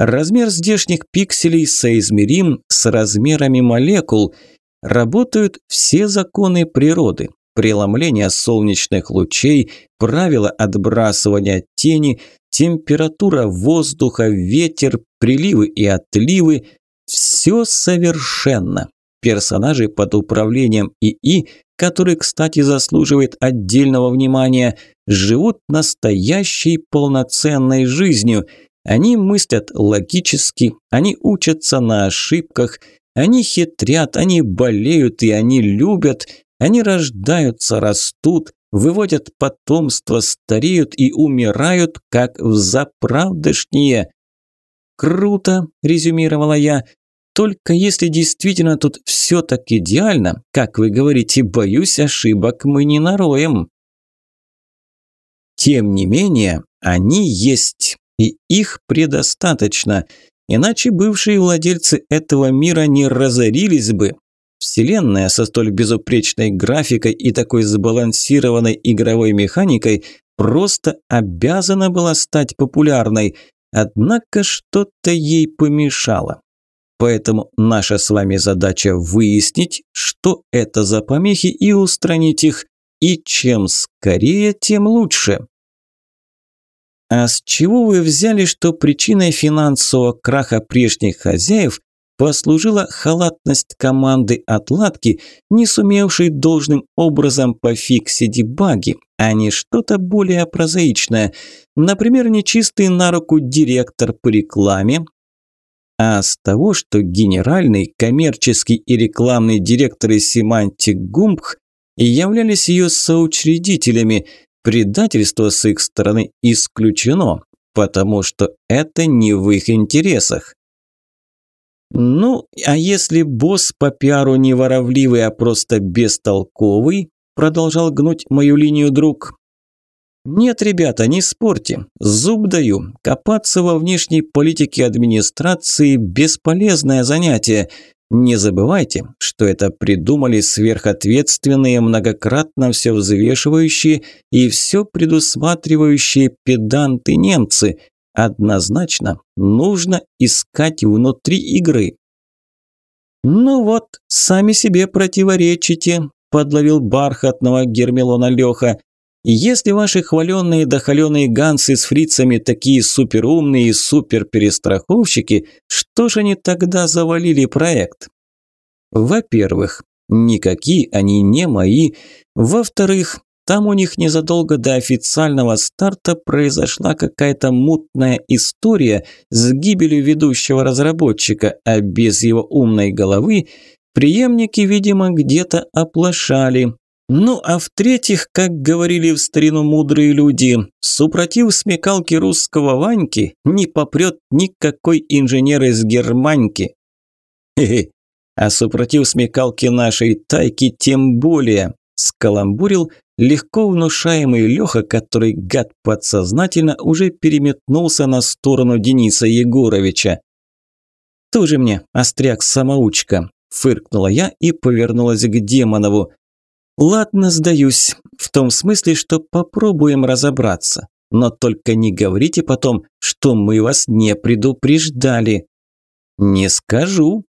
Размер здешних пикселей соизмерим с размерами молекул. Работают все законы природы. Преломление солнечных лучей, правила отбрасывания тени, температура воздуха, ветер, приливы и отливы – все совершенно. Персонажи под управлением ИИ, который, кстати, заслуживает отдельного внимания, живут настоящей полноценной жизнью – они мыслят логически, они учатся на ошибках, они хитрят, они болеют и они любят, они рождаются, растут, выводят потомство, стареют и умирают, как в заправдышние. «Круто», – резюмировала я, – «только если действительно тут все так идеально, как вы говорите, боюсь, ошибок мы не нароем». Тем не менее, они есть и их предостаточно, иначе бывшие владельцы этого мира не разорились бы. Вселенная со столь безупречной графикой и такой сбалансированной игровой механикой просто обязана была стать популярной, однако что-то ей помешало. Поэтому наша с вами задача выяснить, что это за помехи и устранить их, и чем скорее, тем лучше. А с чего вы взяли, что причиной финансового краха прежних хозяев послужила халатность команды отладки, не сумевшей должным образом пофиксить баги, а не что-то более прозаичное, например, нечистый на руку директор по рекламе, а с того, что генеральный, коммерческий и рекламный директоры Семантик Гумбх являлись ее соучредителями, Предательство с их стороны исключено, потому что это не в их интересах. Ну, а если босс по пиару не воровливый, а просто бестолковый, продолжал гнуть мою линию друг. Нет, ребята, не спорьте. Зуб даю. Копаться во внешней политике администрации – бесполезное занятие. Не забывайте, что это придумали сверхответственные, многократно все взвешивающие и все предусматривающие педанты немцы. Однозначно нужно искать внутри игры. «Ну вот, сами себе противоречите», – подловил бархатного Гермелона Леха. Если ваши хваленные да холеные гансы с фрицами такие суперумные и суперперестраховщики, что же они тогда завалили проект? Во-первых, никакие они не мои. Во-вторых, там у них незадолго до официального старта произошла какая-то мутная история с гибелью ведущего разработчика, а без его умной головы Преемники, видимо, где-то оплошали. Ну, а в-третьих, как говорили в старину мудрые люди, супротив смекалки русского Ваньки не попрет никакой инженер из Германьки. Хе-хе, а супротив смекалки нашей тайки тем более, скаламбурил легко внушаемый Леха, который, гад подсознательно, уже переметнулся на сторону Дениса Егоровича. «Тоже мне, остряк-самоучка», – фыркнула я и повернулась к Демонову. «Ладно, сдаюсь, в том смысле, что попробуем разобраться. Но только не говорите потом, что мы вас не предупреждали». «Не скажу»,